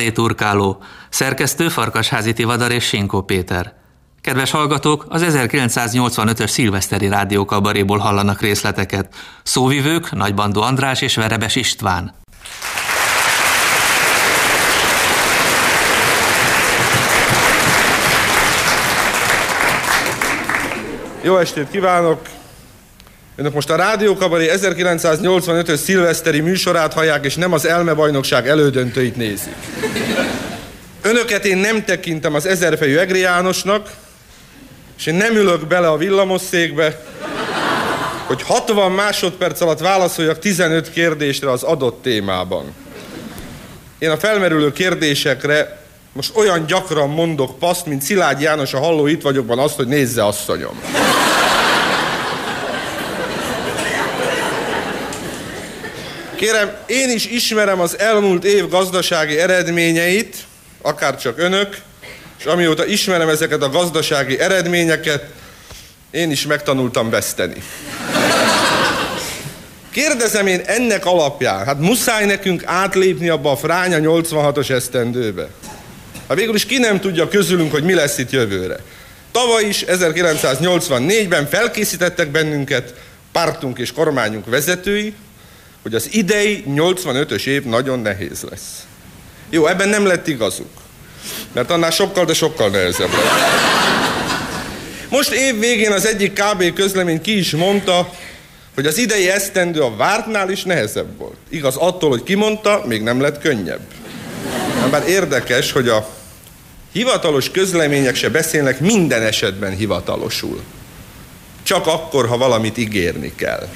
kabaré turkáló, szerkesztő Farkasházi Tivadar és Sinkó Péter. Kedves hallgatók, az 1985-ös szilveszteri rádiókabaréból hallanak részleteket. Szóvivők Nagybandó András és Verebes István. Jó estét kívánok! Önök most a Rádiókabaré 1985-ös szilveszteri műsorát hallják, és nem az elmebajnokság elődöntőit nézik. Önöket én nem tekintem az ezerfejű Egri Jánosnak, és én nem ülök bele a villamosszékbe, hogy 60 másodperc alatt válaszoljak 15 kérdésre az adott témában. Én a felmerülő kérdésekre most olyan gyakran mondok paszt, mint Szilágy János a Halló itt vagyokban azt, hogy nézze asszonyom. Kérem, én is ismerem az elmúlt év gazdasági eredményeit, akár csak önök, és amióta ismerem ezeket a gazdasági eredményeket, én is megtanultam veszteni. Kérdezem én ennek alapján, hát muszáj nekünk átlépni abba a fránya 86-os esztendőbe. Hát végül is ki nem tudja közülünk, hogy mi lesz itt jövőre. Tavaly is, 1984-ben felkészítettek bennünket pártunk és kormányunk vezetői, hogy az idei 85-ös év nagyon nehéz lesz. Jó, ebben nem lett igazuk. Mert annál sokkal, de sokkal nehezebb lett. Most év végén az egyik KB közlemény ki is mondta, hogy az idei esztendő a vártnál is nehezebb volt. Igaz, attól, hogy kimondta, még nem lett könnyebb. Bár érdekes, hogy a hivatalos közlemények se beszélnek minden esetben hivatalosul. Csak akkor, ha valamit ígérni kell.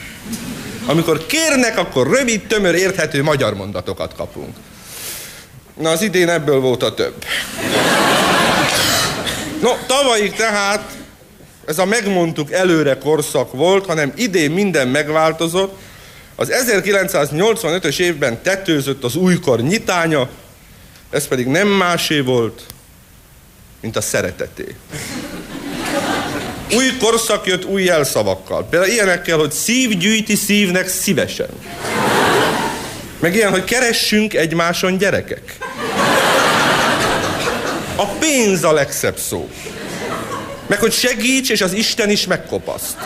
Amikor kérnek, akkor rövid, tömör, érthető magyar mondatokat kapunk. Na, az idén ebből volt a több. No, tavalyig tehát ez a megmondtuk előre korszak volt, hanem idén minden megváltozott. Az 1985-ös évben tetőzött az újkor nyitánya, ez pedig nem másé volt, mint a szereteté. Új korszak jött új jelszavakkal. Például ilyenekkel, hogy szív gyűjti szívnek szívesen. Meg ilyen, hogy keressünk egymáson gyerekek. A pénz a legszebb szó. Meg hogy segíts, és az Isten is megkopaszt.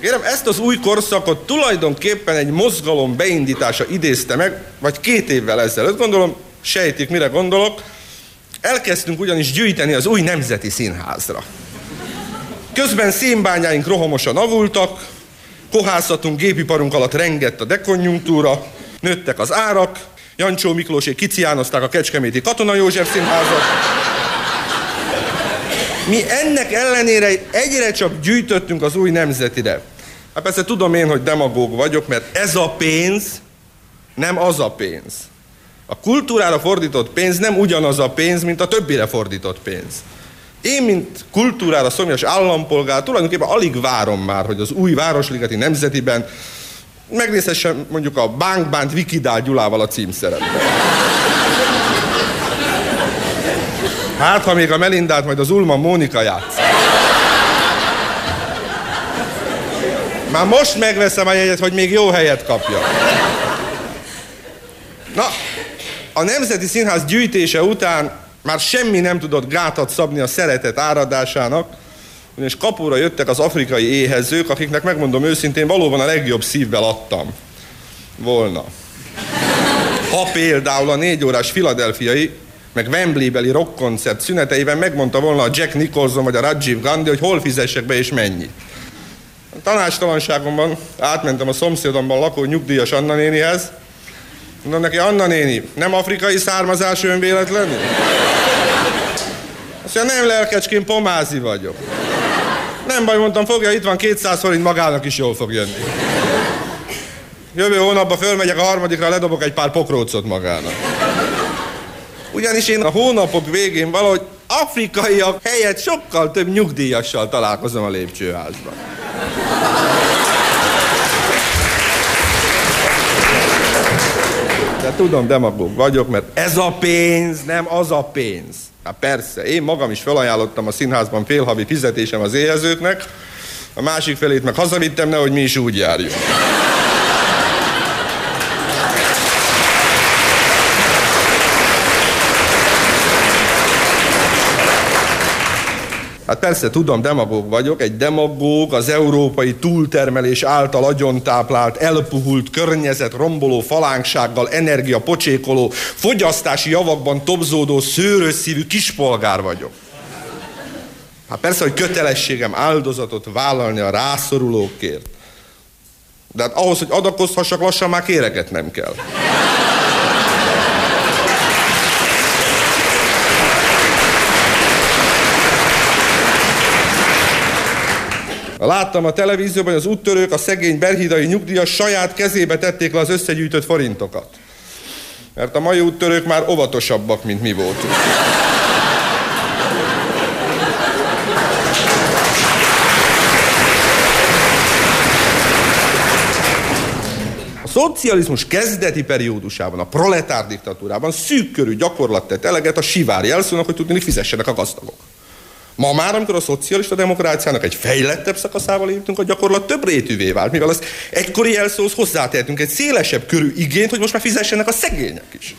Kérem, ezt az új korszakot tulajdonképpen egy mozgalom beindítása idézte meg, vagy két évvel ezelőtt, gondolom, sejtik, mire gondolok, Elkezdtünk ugyanis gyűjteni az új nemzeti színházra. Közben szénbányáink rohamosan avultak, kohászatunk, gépiparunk alatt rengett a dekonjunktúra, nőttek az árak, Jancsó Miklósék kiciánozták a Kecskeméti Katona József színházat. Mi ennek ellenére egyre csak gyűjtöttünk az új nemzetire. Hát persze tudom én, hogy demagóg vagyok, mert ez a pénz nem az a pénz. A kultúrára fordított pénz nem ugyanaz a pénz, mint a többire fordított pénz. Én, mint kultúrára szomjas állampolgár, tulajdonképpen alig várom már, hogy az új Városligeti Nemzetiben megnézhessem mondjuk a Bánkbánt Vikidál Gyulával a címszerepben. Hát, ha még a Melindát majd az Ulma Mónika játsz. Már most megveszem a jegyet, hogy még jó helyet kapja. Na, a Nemzeti Színház gyűjtése után már semmi nem tudott gátat szabni a szeretet áradásának, és kapura jöttek az afrikai éhezők, akiknek megmondom őszintén, valóban a legjobb szívvel adtam volna. Ha például a négy órás filadelfiai, meg Wembley-beli rockkoncert szüneteiben megmondta volna a Jack Nicholson vagy a Rajiv Gandhi, hogy hol fizessek be és mennyi. A tanástalanságomban átmentem a szomszédomban lakó nyugdíjas Anna nénihez, Mondom neki, Anna néni, nem afrikai származás ön véletlenül? Azt mondja, nem lelkecskén, pomázi vagyok. Nem baj, mondtam, fogja, itt van 200 forint, magának is jól fog jönni. Jövő hónapban fölmegyek a harmadikra, ledobok egy pár pokrócot magának. Ugyanis én a hónapok végén valahogy afrikaiak helyett sokkal több nyugdíjassal találkozom a lépcsőházban. De tudom, demagóg vagyok, mert ez a pénz nem az a pénz. Hát persze, én magam is felajánlottam a színházban félhavi fizetésem az éhezőknek, a másik felét meg hazavittem, nehogy mi is úgy járjunk. Hát persze tudom, demagóg vagyok, egy demagóg az európai túltermelés által agyontáplált, elpuhult környezet romboló falánksággal, energia pocsékoló, fogyasztási javakban tobzódó, szőrös szívű kispolgár vagyok. Hát persze, hogy kötelességem áldozatot vállalni a rászorulókért. De hát ahhoz, hogy adakozhassak, lassan már kéreket nem kell. Láttam a televízióban, hogy az úttörők, a szegény berhidai nyugdíjas saját kezébe tették le az összegyűjtött forintokat. Mert a mai úttörők már óvatosabbak, mint mi voltunk. Szocializmus kezdeti periódusában, a proletár diktatúrában szűk gyakorlat tett eleget a sivári jelszónak, hogy tudni, fizessenek a gazdagok. Ma már, amikor a szocialista demokráciának egy fejlettebb szakaszával értünk, a gyakorlat több rétűvé vált, mivel az egykori jelszóhoz hozzátehetünk egy szélesebb körű igényt, hogy most már fizessenek a szegények is.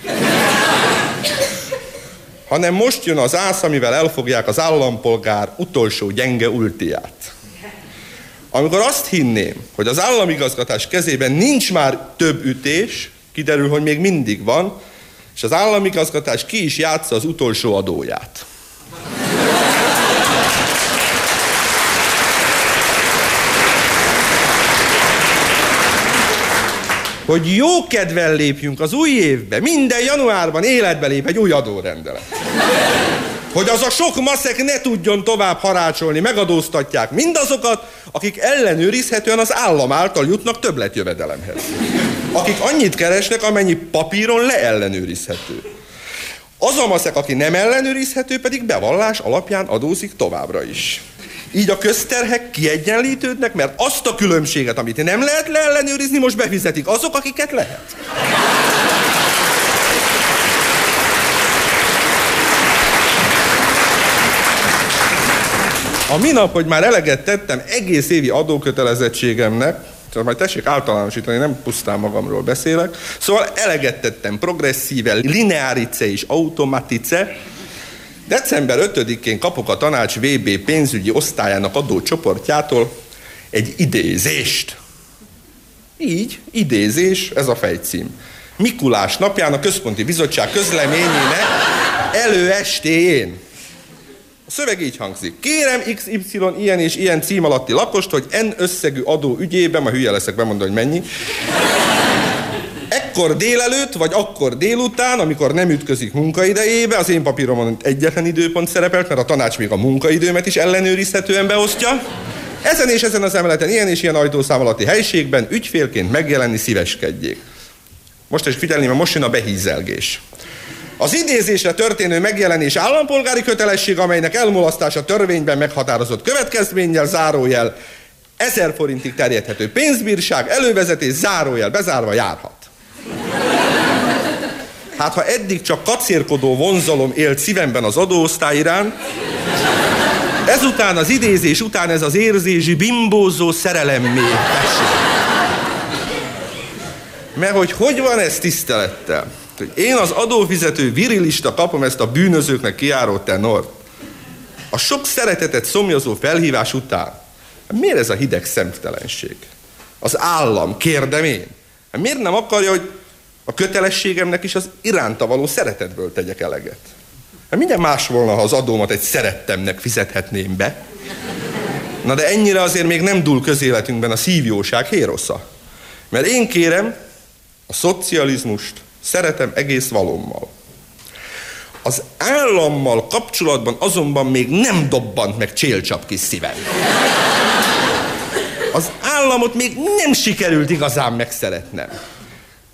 Hanem most jön az ász, amivel elfogják az állampolgár utolsó gyenge ultiát. Amikor azt hinném, hogy az államigazgatás kezében nincs már több ütés, kiderül, hogy még mindig van, és az államigazgatás ki is játsza az utolsó adóját. Hogy jó kedvel lépjünk az új évbe, minden januárban életbe lép egy új adórendelet. Hogy az a sok maszek ne tudjon tovább harácsolni, megadóztatják mindazokat, akik ellenőrizhetően az állam által jutnak többletjövedelemhez. Akik annyit keresnek, amennyi papíron leellenőrizhető. Az a maszek, aki nem ellenőrizhető, pedig bevallás alapján adózik továbbra is. Így a közterhek kiegyenlítődnek, mert azt a különbséget, amit nem lehet leellenőrizni, most befizetik azok, akiket lehet. A minap, hogy már eleget tettem egész évi adókötelezettségemnek, tehát majd tessék általánosítani, nem pusztán magamról beszélek. Szóval eleget tettem progresszíve, lineárice és automatice, December 5-én kapok a tanács VB pénzügyi osztályának adó csoportjától egy idézést. Így, idézés, ez a fejcím. Mikulás napján a Központi Bizottság közleményének előestéjén. A szöveg így hangzik. Kérem XY ilyen és ilyen cím alatti lakost, hogy N összegű adó ügyében, ma hülye leszek bemondani, hogy mennyi, ekkor délelőtt, vagy akkor délután, amikor nem ütközik munkaidejébe, az én papíromon egyetlen időpont szerepelt, mert a tanács még a munkaidőmet is ellenőrizhetően beosztja. Ezen és ezen az emeleten, ilyen és ilyen ajtószám alatti helységben ügyfélként megjelenni szíveskedjék. Most is figyelni, mert most jön a behízelgés. Az idézésre történő megjelenés állampolgári kötelesség, amelynek elmulasztása törvényben meghatározott következménnyel, zárójel, ezer forintig terjedhető pénzbírság, elővezetés, zárójel, bezárva járhat. Hát ha eddig csak kacérkodó vonzalom élt szívemben az adóosztály iránt, ezután az idézés után ez az érzési bimbózó szerelemmé Mert hogy hogy van ez tisztelettel? Hogy én az adófizető virilista kapom ezt a bűnözőknek kiáró tenort. A sok szeretetet szomjazó felhívás után. Miért ez a hideg szemtelenség? Az állam, kérdem én. Miért nem akarja, hogy a kötelességemnek is az iránta való szeretetből tegyek eleget. Hát minden más volna, ha az adómat egy szerettemnek fizethetném be. Na de ennyire azért még nem dúl közéletünkben a szívjóság hérosza. Mert én kérem, a szocializmust szeretem egész valommal. Az állammal kapcsolatban azonban még nem dobbant meg csélcsap kis szívem. Az államot még nem sikerült igazán megszeretnem.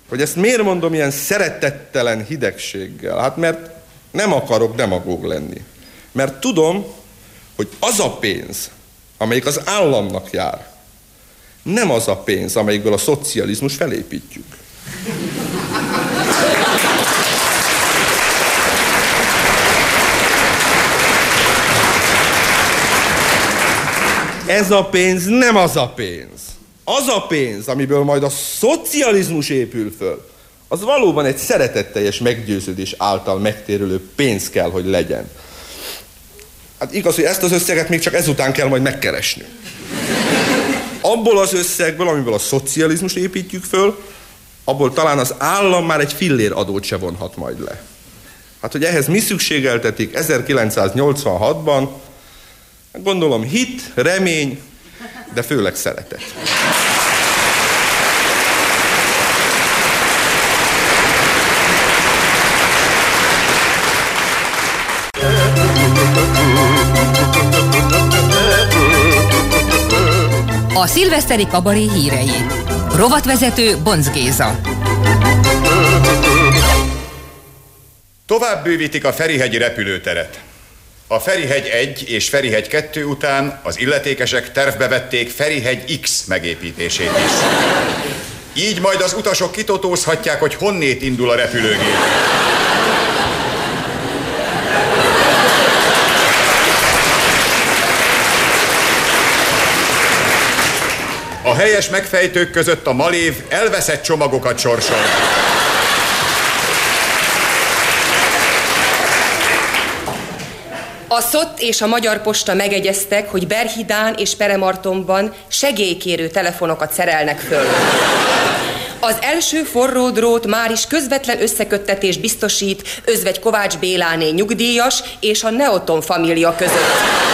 Hogy ezt miért mondom ilyen szeretettelen hidegséggel? Hát mert nem akarok demagóg lenni. Mert tudom, hogy az a pénz, amelyik az államnak jár, nem az a pénz, amelyikből a szocializmus felépítjük. Ez a pénz nem az a pénz az a pénz, amiből majd a szocializmus épül föl, az valóban egy szeretetteljes meggyőződés által megtérülő pénz kell, hogy legyen. Hát igaz, hogy ezt az összeget még csak ezután kell majd megkeresni. Abból az összegből, amiből a szocializmus építjük föl, abból talán az állam már egy fillér adót se vonhat majd le. Hát, hogy ehhez mi szükségeltetik 1986-ban, hát gondolom hit, remény, de főleg szeretet. A szilveszteri kabaré hírei. Rovatvezető Bonc Géza. Tovább bővítik a Ferihegyi repülőteret. A Ferihegy 1 és Ferihegy 2 után az illetékesek tervbe vették Ferihegy X megépítését is. Így majd az utasok kitotózhatják, hogy honnét indul a repülőgép. A helyes megfejtők között a Malév elveszett csomagokat sorsol. A SZOT és a Magyar Posta megegyeztek, hogy Berhidán és Peremartonban segélykérő telefonokat szerelnek föl. Az első forró drót már is közvetlen összeköttetés biztosít Özvegy Kovács Béláné nyugdíjas és a Neoton família között.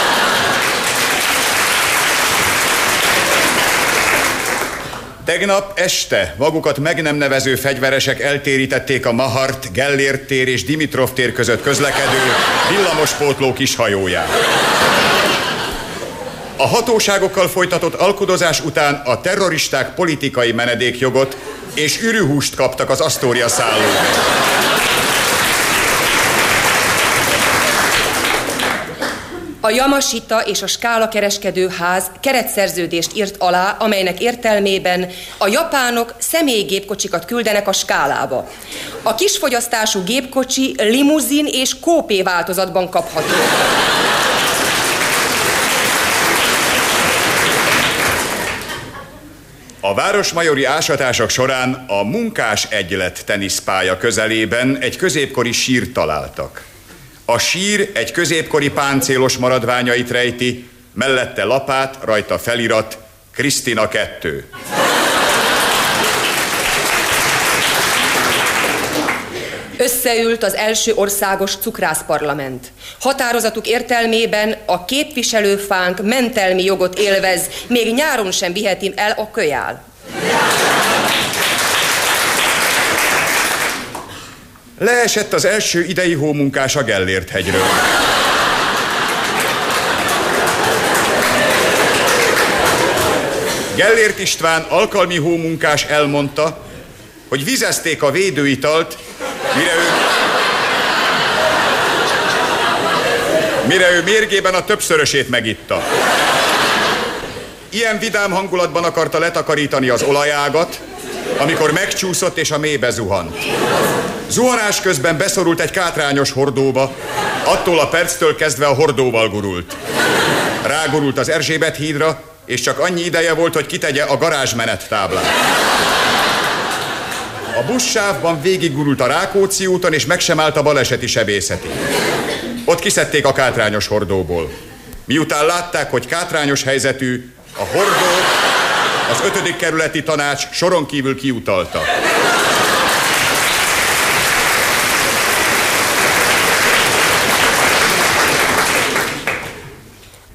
Tegnap este magukat meg nem nevező fegyveresek eltérítették a Mahart, Gellért tér és Dimitrov tér között közlekedő villamospótló kis hajóját. A hatóságokkal folytatott alkudozás után a terroristák politikai menedékjogot és ürühúst kaptak az Astoria szállóba. A Yamasita és a Skála kereskedőház keretszerződést írt alá, amelynek értelmében a japánok személygépkocsikat küldenek a Skálába. A kisfogyasztású gépkocsi limuzin és kópé változatban kapható. A városmajori ásatások során a munkás egylet teniszpálya közelében egy középkori sírt találtak. A sír egy középkori páncélos maradványait rejti, mellette lapát, rajta felirat, Krisztina 2. Összeült az első országos cukrászparlament. Határozatuk értelmében a képviselőfánk mentelmi jogot élvez, még nyáron sem vihetim el a kölyál. Leesett az első idei hómunkás a Gellért hegyről. Gellért István alkalmi hómunkás elmondta, hogy vizezték a védőitalt, mire ő, mire ő mérgében a többszörösét megitta. Ilyen vidám hangulatban akarta letakarítani az olajágat, amikor megcsúszott és a mélybe zuhant. Zuhanás közben beszorult egy kátrányos hordóba, attól a perctől kezdve a hordóval gurult. Rágurult az Erzsébet hídra, és csak annyi ideje volt, hogy kitegye a garázsmenet táblát. A buszsávban végiggurult a Rákóczi úton, és meg sem állt a baleseti sebészeti. Ott kiszedték a kátrányos hordóból. Miután látták, hogy kátrányos helyzetű, a hordó az ötödik kerületi tanács soron kívül kiutalta.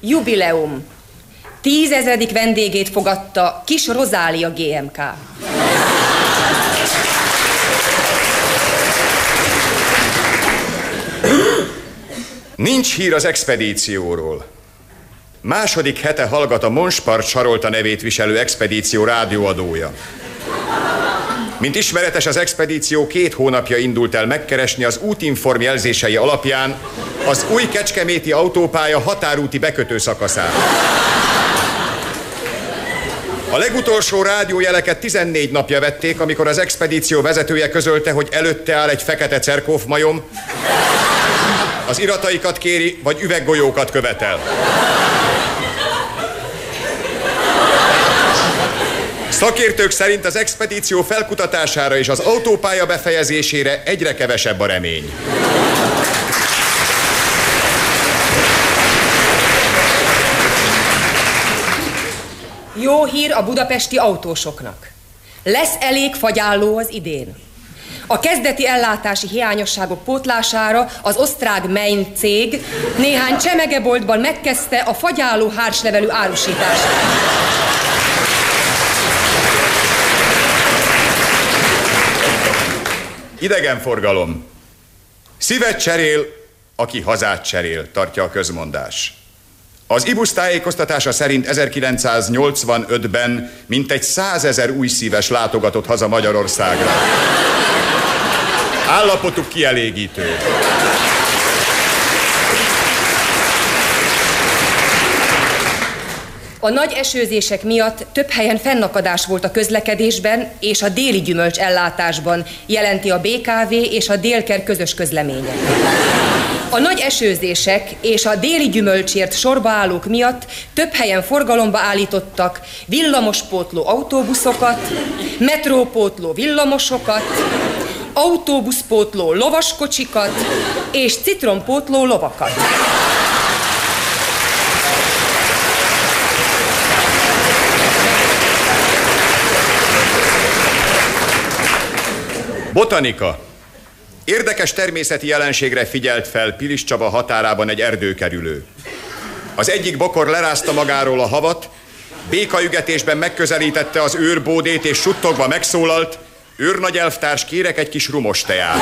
Jubileum. Tízezredik vendégét fogadta Kis Rozália GMK. Nincs hír az expedícióról. Második hete hallgat a Monspart Sarolta nevét viselő expedíció rádióadója. Mint ismeretes, az expedíció két hónapja indult el megkeresni az útinform jelzései alapján az új kecskeméti autópálya határúti bekötő szakaszát. A legutolsó rádiójeleket 14 napja vették, amikor az expedíció vezetője közölte, hogy előtte áll egy fekete cerkóf majom, az irataikat kéri, vagy üveggolyókat követel. Szakértők szerint az expedíció felkutatására és az autópálya befejezésére egyre kevesebb a remény. Jó hír a budapesti autósoknak. Lesz elég fagyálló az idén. A kezdeti ellátási hiányosságok pótlására az osztrák Mein cég néhány csemegeboltban megkezdte a fagyáló hárslevelű árusítását. Idegenforgalom. Szívet cserél, aki hazát cserél, tartja a közmondás. Az IBUS tájékoztatása szerint 1985-ben mintegy százezer új szíves látogatott haza Magyarországra. Állapotuk kielégítő. A nagy esőzések miatt több helyen fennakadás volt a közlekedésben és a déli gyümölcs ellátásban, jelenti a BKV és a Délker közös közleménye. A nagy esőzések és a déli gyümölcsért sorba állók miatt több helyen forgalomba állítottak villamospótló autóbuszokat, metrópótló villamosokat, autóbuszpótló lovaskocsikat és citrompótló lovakat. Botanika. Érdekes természeti jelenségre figyelt fel Pilis Csaba határában egy erdőkerülő. Az egyik bokor lerázta magáról a havat, békaügetésben megközelítette az őrbódét és suttogva megszólalt, őrnagy elvtárs, kérek egy kis rumos teát.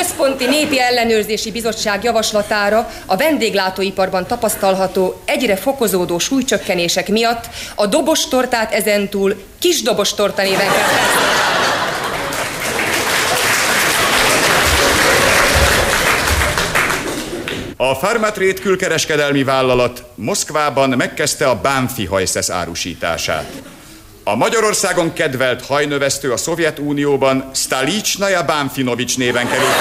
Központi Népi Ellenőrzési Bizottság javaslatára a vendéglátóiparban tapasztalható egyre fokozódó súlycsökkenések miatt a dobostortát ezentúl kis dobostorta néven A Farmatrade külkereskedelmi vállalat Moszkvában megkezdte a Bánfi hajszesz árusítását. A Magyarországon kedvelt hajnövesztő a Szovjetunióban Stalicsnaja Bánfinovics néven került.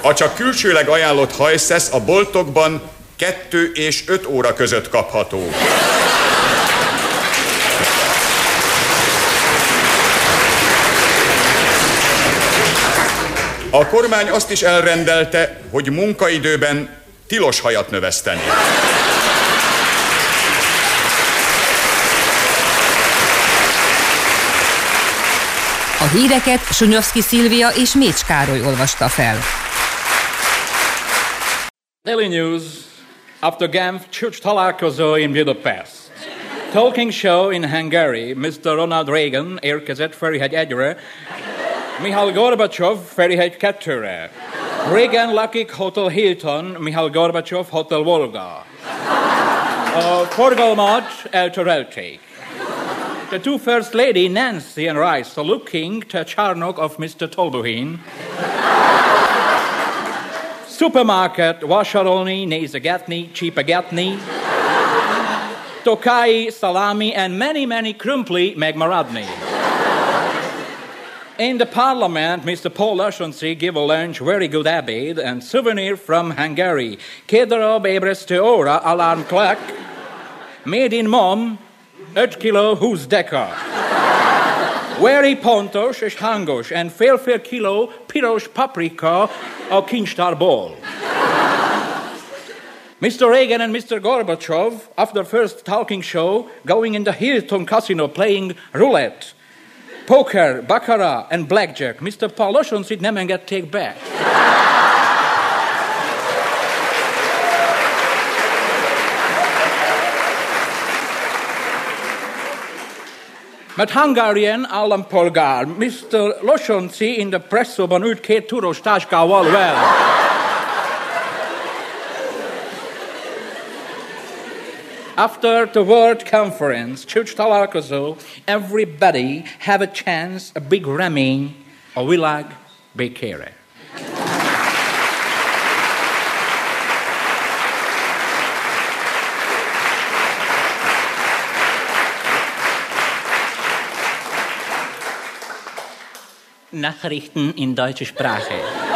A csak külsőleg ajánlott hajszesz a boltokban 2 és 5 óra között kapható. A kormány azt is elrendelte, hogy munkaidőben tilos hajat növeszteni. A híreket Sunyovszki Szilvia és Mécs Károly olvasta fel. Daily News after Genf csúcs találkozó in Budapest. Talking show in Hungary, Mr. Ronald Reagan érkezett Ferihegy egyre, Mihail Gorbachev Ferihegy kettőre. Reagan lakik Hotel Hilton, Mihail Gorbachev Hotel Volga. Uh, A forgalmat eltörelték. The two first lady, Nancy and Rice, are looking to Charnok of Mr. Tolbuhin. Supermarket, vásárolni, nézegetni, csípegetni. Tokai, salami, and many, many krumpli megmaradni. In the parliament, Mr. Paul Lashansi gave a lunch, very good abid, and souvenir from Hungary. Két darab ébresztő óra, alarm clock, made in mom, 5 kiló 20 deka. Very pontos és hangos, and fél-fél kiló piros paprika a kincstárból. Mr. Reagan and Mr. Gorbachev, after first talking show, going in the Hilton Casino playing roulette. Poker, baccarat and blackjack. Mr. Paulosons itt nem engedték be. Mert Hungarian állampolgár, Mr. Losonci in the presszóban ült két turos táskával well. After the World Conference, csúcs találkozó, everybody have a chance, a big remény a világ békére. Nachrichten in deutscher Sprache.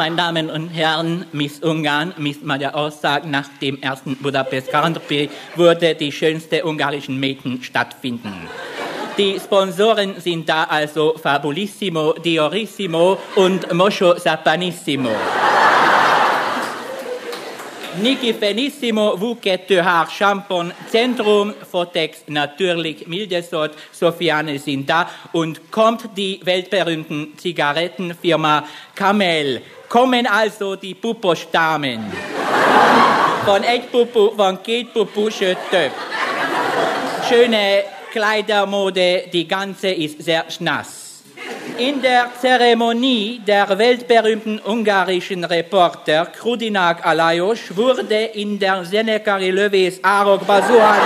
Meine Damen und Herren, Miss Ungarn, Miss Magyarország, nach dem ersten Budapest Grand Prix wurde die schönste ungarischen Mädchen stattfinden. Die Sponsoren sind da also Fabulissimo, Diorissimo und Moscho Sapanissimo. Niki Fenissimo, Wuket Haar Shampoo, Zentrum, Fotex, natürlich Mildesort, Sofiane sind da und kommt die weltberühmten Zigarettenfirma Camel. Kommen also die Pupo-Stamen. Von Eckpupu, von Schöttöp. Schöne Kleidermode, die ganze ist sehr schnass. In der Zeremonie der weltberühmten ungarischen Reporter Krudinak Alajos wurde in der Senekari Löwes Arok Basuhan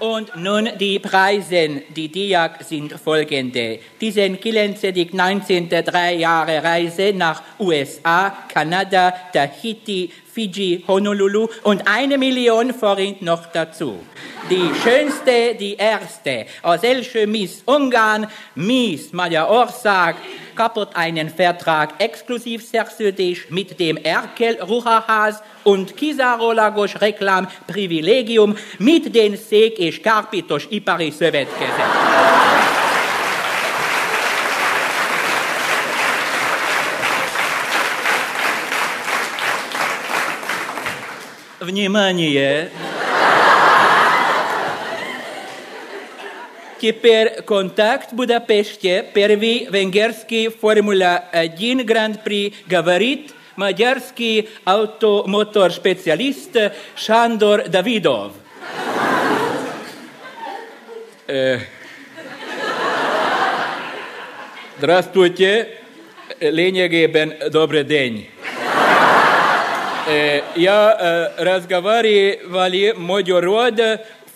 Und nun die Preise, die Diak sind folgende. Diesen Kilenzedig 19. drei Jahre Reise nach USA, Kanada, Tahiti, Fiji, Honolulu und eine Million Forint noch dazu. Die schönste, die erste, aus Elsche Miss Ungarn, Miss Magyarország, kaputt einen Vertrag exklusiv szerződés mit dem Erkel Ruhaház und kizárólagos Reklam Privilegium mit den Szék és Kárpitos Ipari Szövetkezet. Внимание! Теперь контакт в Будапеште. Первый венгерский Формула-1 Гран-при говорит мадярский автомотор-специалист Шандор Давидов. Здравствуйте, Леня Гебен, добрый день. Я разговаривали мой род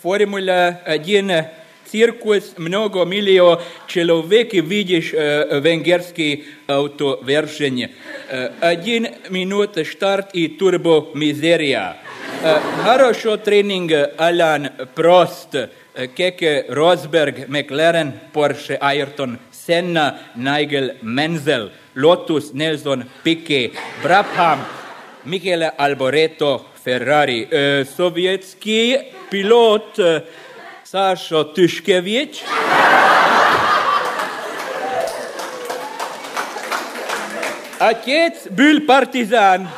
Формула-1 циркус, много миллио человек видишь венгерский автовершень. Один минут старт и турбо мизерия. Хорошо тренинг Алан Прост, Кеке Росберг, Макларен, Порше, Айртон, Senna, Nigel Menzel, Lotus, Nelson, Piquet, Brabham, Michele Alboreto, Ferrari, sovietski pilot Sasha Tyszkiewicz. Отец был партизан.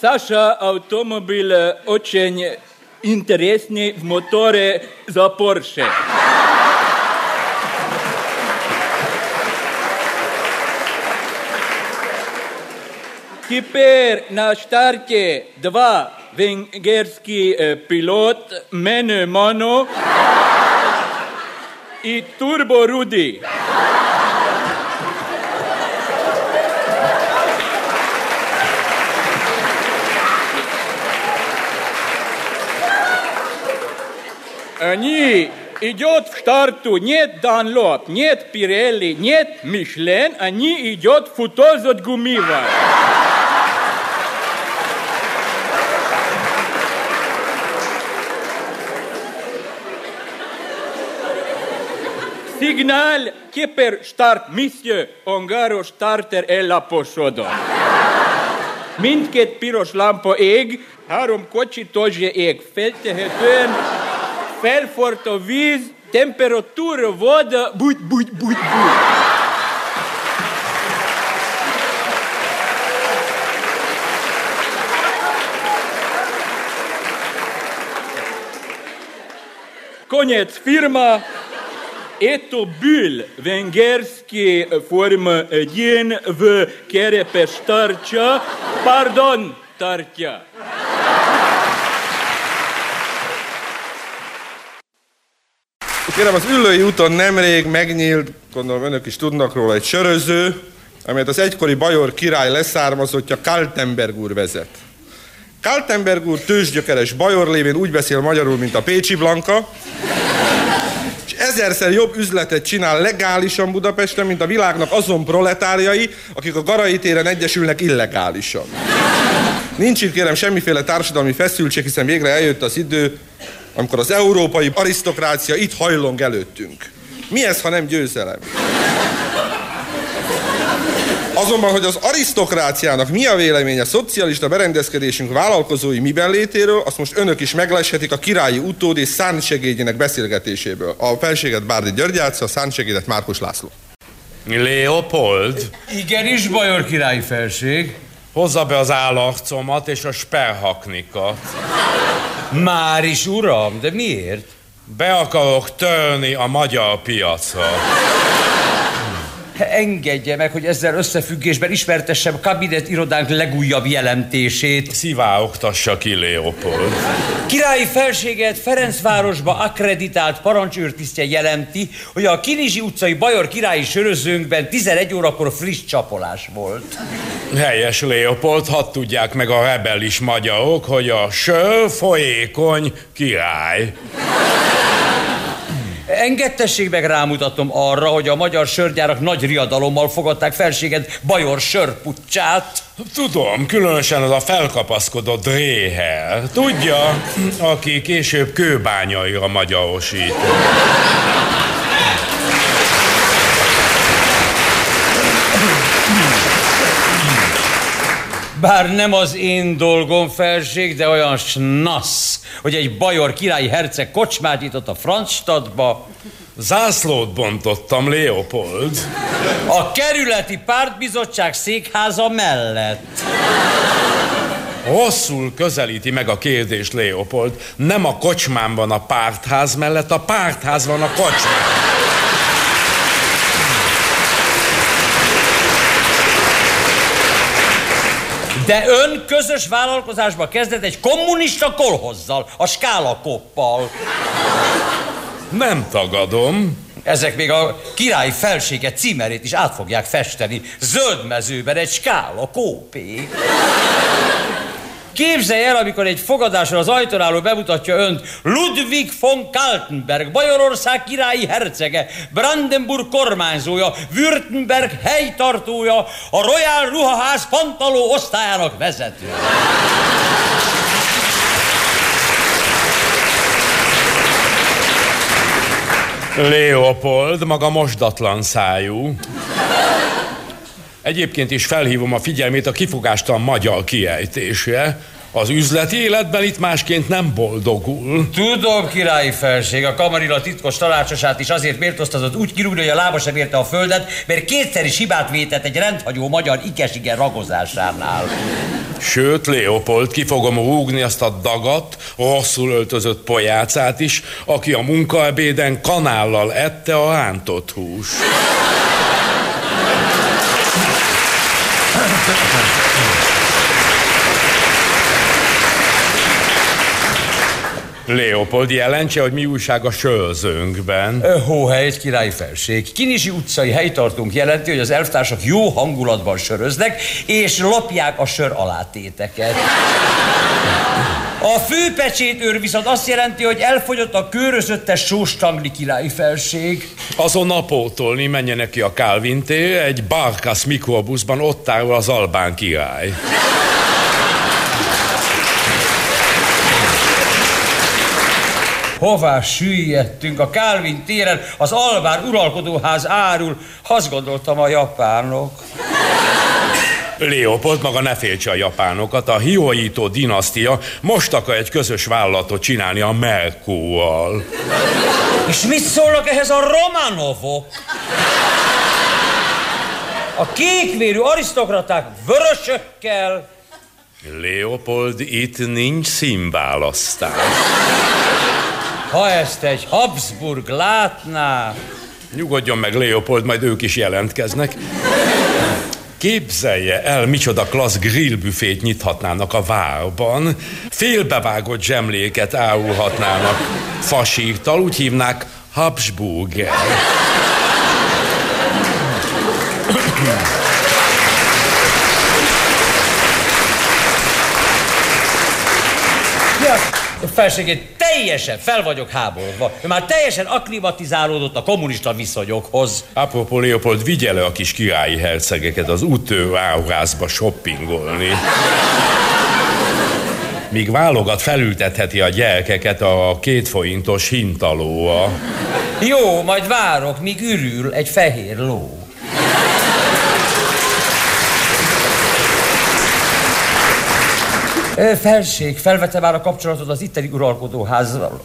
Саша автомобиль очень интересный в моторе за Porsche. Теперь на старте два венгерский э, пилот Мене Мано и Турбо Руди. Они идет в старту, нет Данлоп, нет Пирелли, нет Мишлен, они идет футозот гумива. Signal Keper start Monsieur Ongaro starter Ella Posodo. Mindkét piros lampa ég, három kocsi tozsje ég, feltehetően felfort a víz, temperatúra, voda, bugy, bugy, bugy, bugy. Koniec firma, Eto Bül, węgierskie forma 1 w Kerepes tartja, pardon, tartja. Kérem, az Üllői úton nemrég megnyílt, gondolom önök is tudnak róla, egy söröző, amelyet az egykori Bajor király leszármazottja Kaltenberg úr vezet. Kaltenberg úr tőzsgyökeres Bajor lévén úgy beszél magyarul, mint a Pécsi Blanka, és ezerszer jobb üzletet csinál legálisan Budapesten, mint a világnak azon proletárjai, akik a Garai téren egyesülnek illegálisan. Nincs itt kérem semmiféle társadalmi feszültség, hiszen végre eljött az idő, amikor az európai arisztokrácia itt hajlong előttünk. Mi ez, ha nem győzelem? Azonban, hogy az arisztokráciának mi a véleménye szocialista berendezkedésünk vállalkozói miben létéről, azt most önök is megleshetik a királyi utód és szánsegédjének beszélgetéséből. A felséget Bárdi György a szánsegédet Márkus László. Leopold, Igenis, Bajor király felség. Hozza be az állarcomat és a sperhaknikat. Már is, uram, de miért? Be akarok törni a magyar piacra. Engedje meg, hogy ezzel összefüggésben ismertessem kabinet irodánk legújabb jelentését. Szivárogtassa ki, Leopold. Királyi felséget Ferencvárosba akkreditált parancsőrtisztje jelenti, hogy a Kinizsi utcai Bajor királyi sörözőnkben 11 órakor friss csapolás volt. Helyes, Leopold, hadd tudják meg a rebelis magyarok, hogy a sör folyékony király. Engedtessék meg rámutatom arra, hogy a magyar sörgyárak nagy riadalommal fogadták felséget Bajor sörpucsát. Tudom, különösen az a felkapaszkodott Dréher. Tudja, aki később kőbányaira magyarosít. Bár nem az én dolgom felség, de olyan snasz, hogy egy bajor királyi herceg kocsmát nyitott a Franzstadtba, Zászlót bontottam, Leopold. a kerületi pártbizottság székháza mellett. Rosszul közelíti meg a kérdést, Leopold. Nem a kocsmán van a pártház mellett, a pártház van a kocsmán. De ön közös vállalkozásba kezdett egy kommunista kolhozzal, a skálakoppal. Nem tagadom. Ezek még a király felsége címerét is át fogják festeni. Zöld mezőben egy skála kópé. Képzelj el, amikor egy fogadáson az ajtón álló bemutatja önt Ludwig von Kaltenberg, Bajorország királyi hercege, Brandenburg kormányzója, Württemberg helytartója, a Royal Ruhaház pantaló osztályának vezetője. Leopold, maga mosdatlan szájú. Egyébként is felhívom a figyelmét a kifogástalan magyar kiejtésre. Az üzleti életben itt másként nem boldogul. Tudom, királyi felség, a kamarilla titkos tanácsosát is azért méltóztatott úgy kirúgni, hogy a lába sem érte a földet, mert kétszer is hibát vétett egy rendhagyó magyar ikesigen ragozásánál. Sőt, Leopold, ki fogom rúgni azt a dagat, rosszul öltözött pojácát is, aki a munkaebéden kanállal ette a rántott hús. Leopold jelentse, hogy mi újság a sölzőnkben. Ö, Hóhelyt, királyi felség. Kinizsi utcai helytartunk jelenti, hogy az elvtársak jó hangulatban söröznek, és lopják a sör alátéteket. A főpecsétőr viszont azt jelenti, hogy elfogyott a körözöttes sóstangli királyi felség. Azonnal pótolni menjenek ki a Calvin tér, egy Barkas mikrobuszban ott áll az albán király. Hová süllyedtünk a Calvin téren, az albár uralkodóház árul, azt gondoltam a japánok. Leopold maga ne féltse a japánokat, a Hirohito dinasztia most akar egy közös vállalatot csinálni a Merkóval. És mit szólnak ehhez a Romanovok? A kékvérű arisztokraták vörösökkel, Leopold, itt nincs színválasztás. ha ezt egy Habsburg látná. Nyugodjon meg, Leopold, majd ők is jelentkeznek. Képzelje el, micsoda klassz grillbüfét nyithatnának a várban. Félbevágott zsemléket árulhatnának. Fasírtal úgy hívnák Habsburger. Felségét teljesen fel vagyok háborodva. Ő már teljesen akklimatizálódott a kommunista viszonyokhoz. Apropó Leopold, vigye le a kis királyi hercegeket az útő áruházba shoppingolni. míg válogat, felültetheti a gyerkeket a két forintos hintalóa. Jó, majd várok, míg ürül egy fehér ló. Felség, felvette már a kapcsolatot az itteni uralkodóházzal.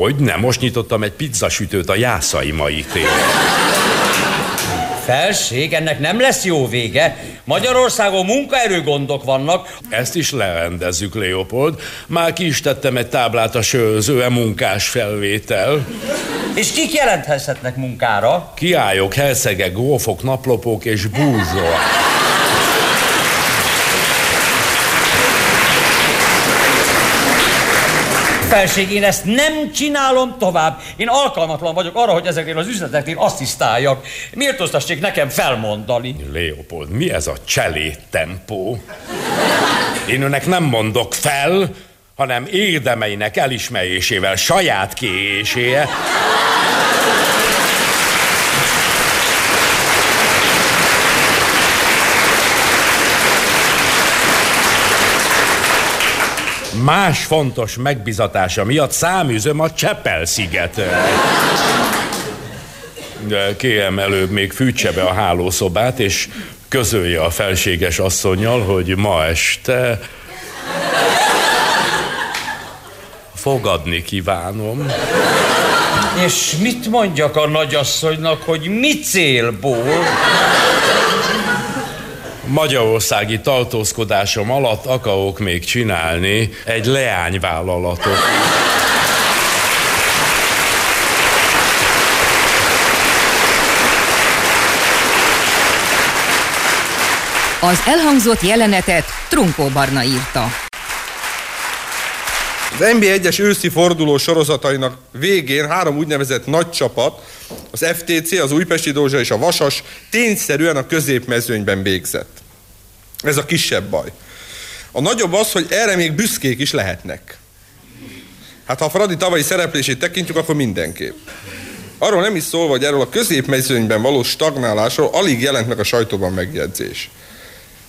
Hogy nem, most nyitottam egy pizzasütőt a jászai mai téren. Felség, ennek nem lesz jó vége. Magyarországon munkaerőgondok vannak. Ezt is lerendezzük, Leopold. Már ki is tettem egy táblát a sőző, e munkás felvétel. És kik jelenthetnek munkára? Kiályok, hercegek, grófok, naplopók és búzsóak. Felség, én ezt nem csinálom tovább. Én alkalmatlan vagyok arra, hogy ezeknél az üzleteknél asszisztáljak. Miért osztassék nekem felmondani? Leopold, mi ez a cselét tempó? Én önnek nem mondok fel, hanem érdemeinek elismerésével, saját kéréséje. Más fontos megbizatása miatt száműzöm a Csepel-szigetre. De kérem előbb még fűtse be a hálószobát, és közölje a felséges asszonynal, hogy ma este fogadni kívánom. És mit mondjak a nagyasszonynak, hogy mi célból? Magyarországi tartózkodásom alatt akarok még csinálni egy leányvállalatot. Az elhangzott jelenetet Trunkó Barna írta. Az NB1-es őszi forduló sorozatainak végén három úgynevezett nagy csapat, az FTC, az Újpesti Dózsa és a Vasas tényszerűen a középmezőnyben végzett. Ez a kisebb baj. A nagyobb az, hogy erre még büszkék is lehetnek. Hát ha a Fradi tavalyi szereplését tekintjük, akkor mindenképp. Arról nem is szólva, hogy erről a középmezőnyben való stagnálásról alig jelent meg a sajtóban megjegyzés.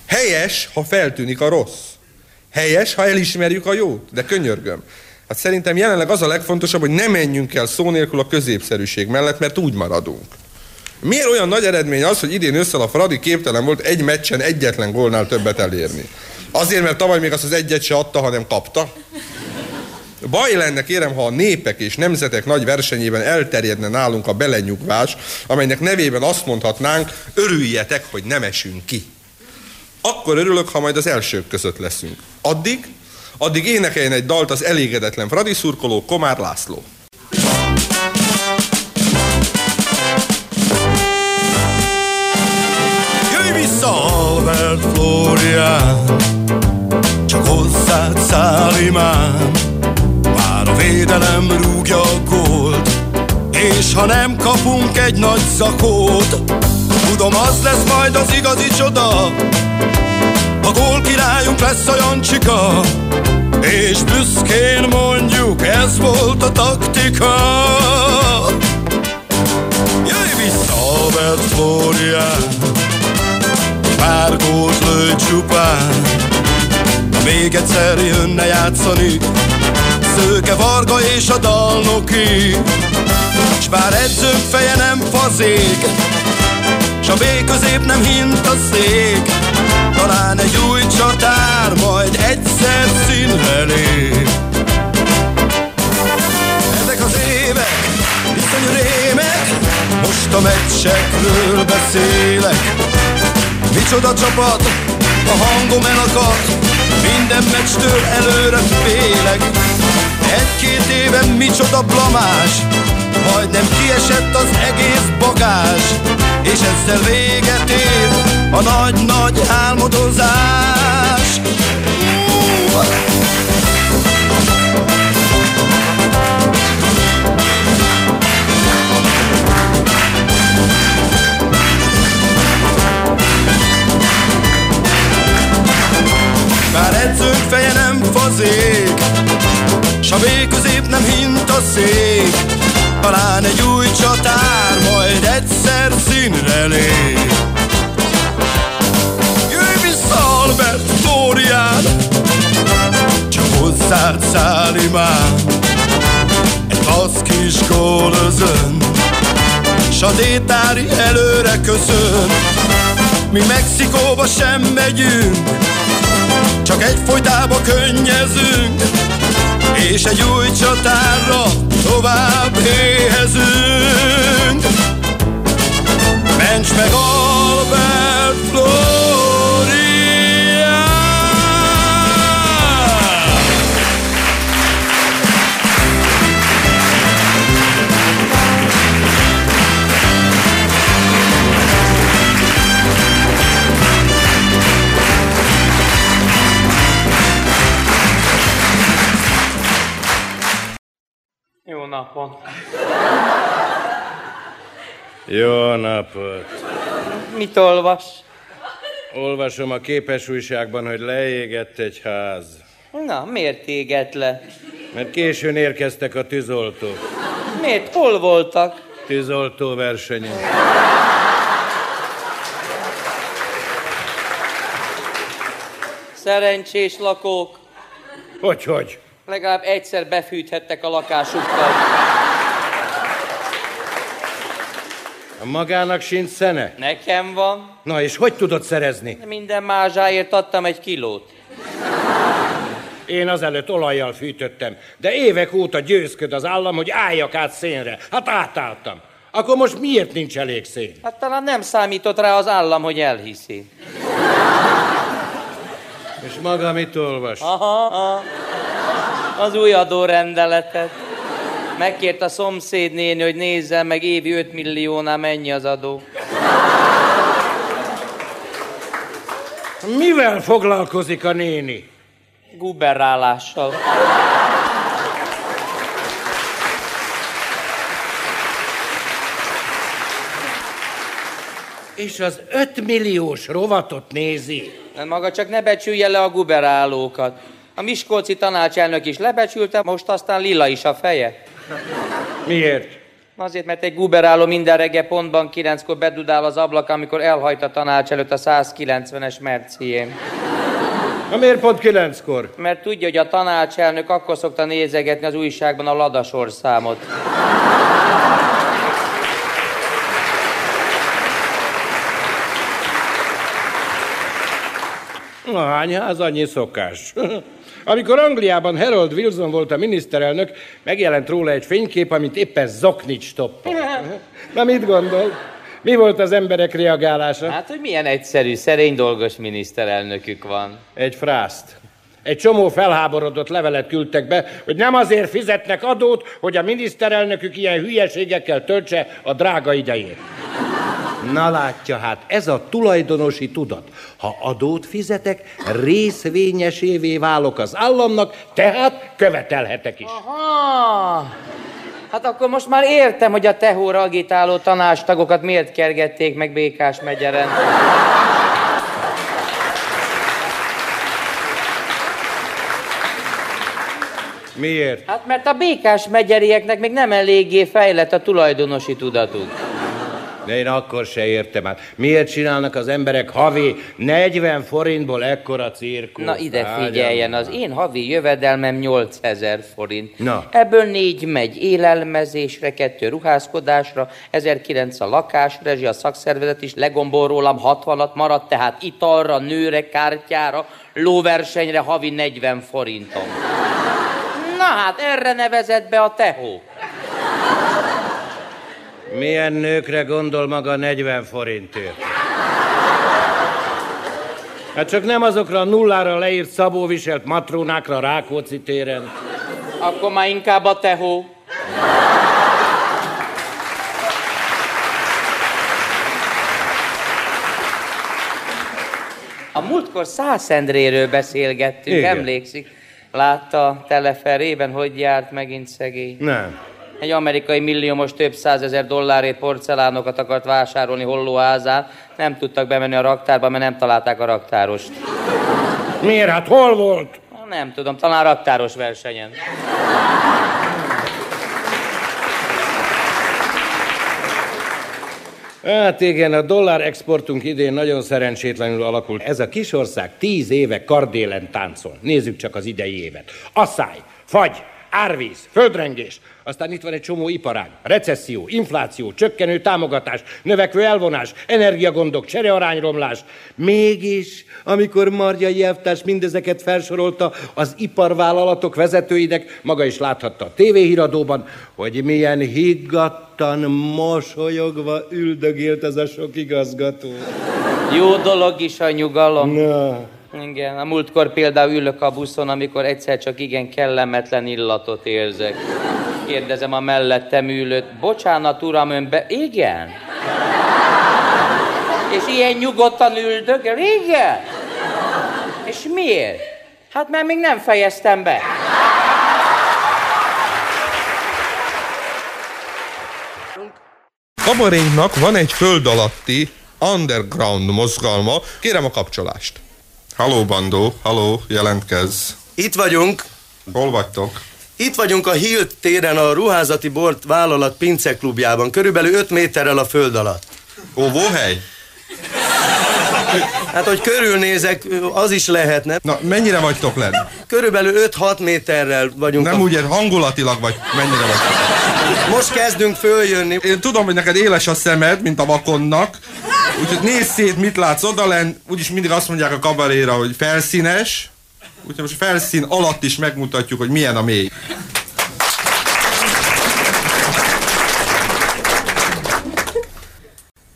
Helyes, ha feltűnik a rossz. Helyes, ha elismerjük a jót, de könyörgöm. Hát szerintem jelenleg az a legfontosabb, hogy ne menjünk el szó nélkül a középszerűség mellett, mert úgy maradunk. Miért olyan nagy eredmény az, hogy idén össze a Fradi képtelen volt egy meccsen egyetlen gólnál többet elérni? Azért, mert tavaly még azt az egyet se adta, hanem kapta? Baj lenne, kérem, ha a népek és nemzetek nagy versenyében elterjedne nálunk a belenyugvás, amelynek nevében azt mondhatnánk, örüljetek, hogy nem esünk ki. Akkor örülök, ha majd az elsők között leszünk. Addig, addig énekeljen egy dalt az elégedetlen Fradi szurkoló Komár László. Jöjj vissza, Albert Florian, csak hozzád száll imám. Már a védelem rúgja a gólt, és ha nem kapunk egy nagy zakót, tudom az lesz majd az igazi csoda, a gól királyunk lesz olyan csika, és büszkén mondjuk ez volt a taktika. Jöjj vissza, Albert Florian, pár gólt lőj csupán, ha még egyszer jönne játszani, Szőke Varga és a dalnoki, s bár edzők feje nem fazék, s a B nem hint a szék, talán egy új csatár majd egyszer színre lép. Ezek az évek, iszonyú rémek, most a meccsekről beszélek. Micsoda csapat, a hangom elakad, minden meccstől előre félek. Egy-két éve micsoda blamás, majdnem kiesett az egész bagás, ezzel véget ér a nagy-nagy álmodozás. Már edzők feje nem fazék, s a B közép nem hint a szék, talán egy új csatár majd egyszer színre lép. Jöjj vissza, Albert Florian, csak hozz átszállni már Egy basz kis gólözön S a détári előre köszön. Mi Mexikóba sem megyünk Csak egy folytába könnyezünk És egy új csatárra tovább éhezünk. Ments meg Albert Flórián napot. Jó napot! Mit olvas? Olvasom a képes újságban, hogy leégett egy ház. Na, miért égett le? Mert későn érkeztek a tűzoltók. Miért? Hol voltak? Tűzoltó versenyen. Szerencsés lakók. Hogy, hogy? Legalább egyszer befűthettek a lakásukkal. A magának sincs szene? Nekem van. Na és hogy tudod szerezni? Minden mázsáért adtam egy kilót. Én azelőtt olajjal fűtöttem, de évek óta győzköd az állam, hogy álljak át szénre. Hát átálltam. Akkor most miért nincs elég szén? Hát talán nem számított rá az állam, hogy elhiszi. És maga mit olvas? Aha, aha. Az új adórendeletet. Megkért a szomszédnéni, hogy nézzen meg évi 5 milliónál mennyi az adó. Mivel foglalkozik a néni? Guberrálással. És az 5 milliós rovatot nézi. Maga csak ne becsülje le a guberálókat. A Miskolci tanácselnök is lebecsülte, most aztán lila is a feje. Miért? Azért, mert egy guberáló minden reggel pontban kilenckor bedudál az ablak, amikor elhajt a tanács előtt a 190-es mercién. Na miért pont kilenckor? Mert tudja, hogy a tanácselnök akkor szokta nézegetni az újságban a ladasorszámot. Na, hány ház, annyi szokás. Amikor Angliában Harold Wilson volt a miniszterelnök, megjelent róla egy fénykép, amit éppen zoknics topp. Na, mit gondol? Mi volt az emberek reagálása? Hát, hogy milyen egyszerű, szerény dolgos miniszterelnökük van. Egy frászt. Egy csomó felháborodott levelet küldtek be, hogy nem azért fizetnek adót, hogy a miniszterelnökük ilyen hülyeségekkel töltse a drága idejét. Na látja, hát ez a tulajdonosi tudat. Ha adót fizetek, részvényesévé válok az államnak, tehát követelhetek is. Aha! Hát akkor most már értem, hogy a tehóra agitáló tanástagokat miért kergették meg Békás megyeren. Miért? Hát mert a Békás megyerieknek még nem eléggé fejlett a tulajdonosi tudatuk. De én akkor se értem hát. Miért csinálnak az emberek havi 40 forintból ekkora cirkust? Na ide figyeljen, az én havi jövedelmem 8000 forint. Na. Ebből négy megy élelmezésre, kettő ruházkodásra, 1009 a lakás, rezsi, a szakszervezet is legombol rólam 60-at maradt, tehát italra, nőre, kártyára, lóversenyre havi 40 forintom. Na hát erre nevezett be a tehó. Milyen nőkre gondol maga 40 forintért? Hát csak nem azokra a nullára leírt szabóviselt matrónákra Rákóczi téren. Akkor már inkább a tehó. A múltkor Szászendréről beszélgettünk, Igen. emlékszik? Látta teleferében, hogy járt megint szegény? Nem. Egy amerikai milliómos több százezer dollárért porcelánokat akart vásárolni hollóházán. Nem tudtak bemenni a raktárba, mert nem találták a raktárost. Miért? Hát hol volt? Nem tudom, talán raktáros versenyen. Hát igen, a dollár exportunk idén nagyon szerencsétlenül alakult. Ez a kis ország tíz éve kardélen táncol. Nézzük csak az idei évet. Asszály, fagy, árvíz, földrengés, aztán itt van egy csomó iparág, recesszió, infláció, csökkenő támogatás, növekvő elvonás, energiagondok, cserearányromlás. Mégis, amikor Marja Jelvtárs mindezeket felsorolta, az iparvállalatok vezetőinek, maga is láthatta a tévéhíradóban, hogy milyen higgadtan, mosolyogva üldögélt ez a sok igazgató. Jó dolog is a nyugalom. Na, Igen, a múltkor például ülök a buszon, amikor egyszer csak igen kellemetlen illatot érzek. Kérdezem a mellettem ülőt, bocsánat uram, ön. Igen? És ilyen nyugodtan üldögél? Igen? És miért? Hát mert még nem fejeztem be. Kabarénknak van egy föld alatti underground mozgalma. Kérem a kapcsolást. Halló, bandó, halló, jelentkez. Itt vagyunk. Hol vagytok? Itt vagyunk a Hilt téren a ruházati bort vállalat pinceklubjában, körülbelül 5 méterrel a föld alatt. Óvóhely? Hát, hogy körülnézek, az is lehetne. Na, mennyire vagytok lenn? Körülbelül 5-6 méterrel vagyunk. Nem a... úgy, hangulatilag vagy mennyire vagytok? Most kezdünk följönni. Én tudom, hogy neked éles a szemed, mint a vakonnak, úgyhogy nézz szét, mit látsz odalen, úgyis mindig azt mondják a kabaréra, hogy felszínes, úgyhogy most felszín alatt is megmutatjuk, hogy milyen a mély.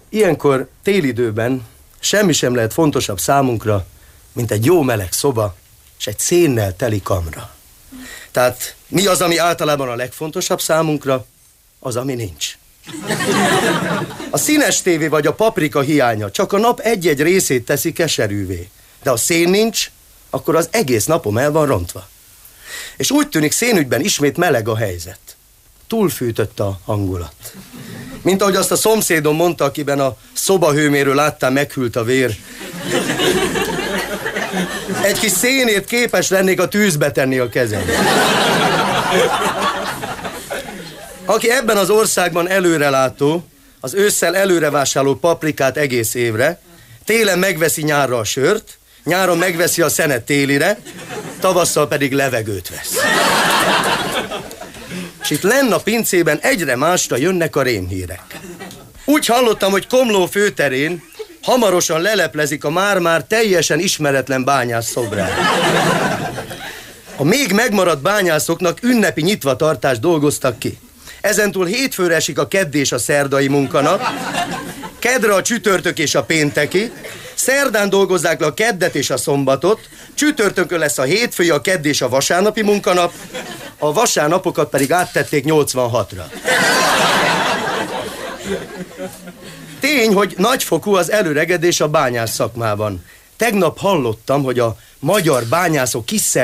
Ilyenkor télidőben semmi sem lehet fontosabb számunkra, mint egy jó meleg szoba és egy szénnel teli kamra. Tehát mi az, ami általában a legfontosabb számunkra, az, ami nincs. A színes tévé vagy a paprika hiánya csak a nap egy-egy részét teszi keserűvé. De ha szén nincs, akkor az egész napom el van rontva. És úgy tűnik szénügyben ismét meleg a helyzet. Túlfűtött a hangulat. Mint ahogy azt a szomszédom mondta, akiben a szobahőméről láttam meghűlt a vér. Egy kis szénét képes lennék a tűzbe tenni a kezem. Aki ebben az országban előrelátó, az ősszel előre paprikát egész évre, télen megveszi nyárra a sört, nyáron megveszi a szenet télire, tavasszal pedig levegőt vesz. Itt lenn a pincében egyre másra jönnek a rémhírek. Úgy hallottam, hogy Komló főterén hamarosan leleplezik a már-már teljesen ismeretlen bányász szobrát. A még megmaradt bányászoknak ünnepi nyitvatartást dolgoztak ki. Ezentúl hétfőre esik a kedd és a szerdai munkanap, kedre a csütörtök és a pénteki, szerdán dolgozzák le a keddet és a szombatot, csütörtökön lesz a hétfői, a kedd és a vasárnapi munkanap, a vasárnapokat pedig áttették 86-ra. Tény, hogy nagyfokú az előregedés a bányász szakmában. Tegnap hallottam, hogy a magyar bányászok kis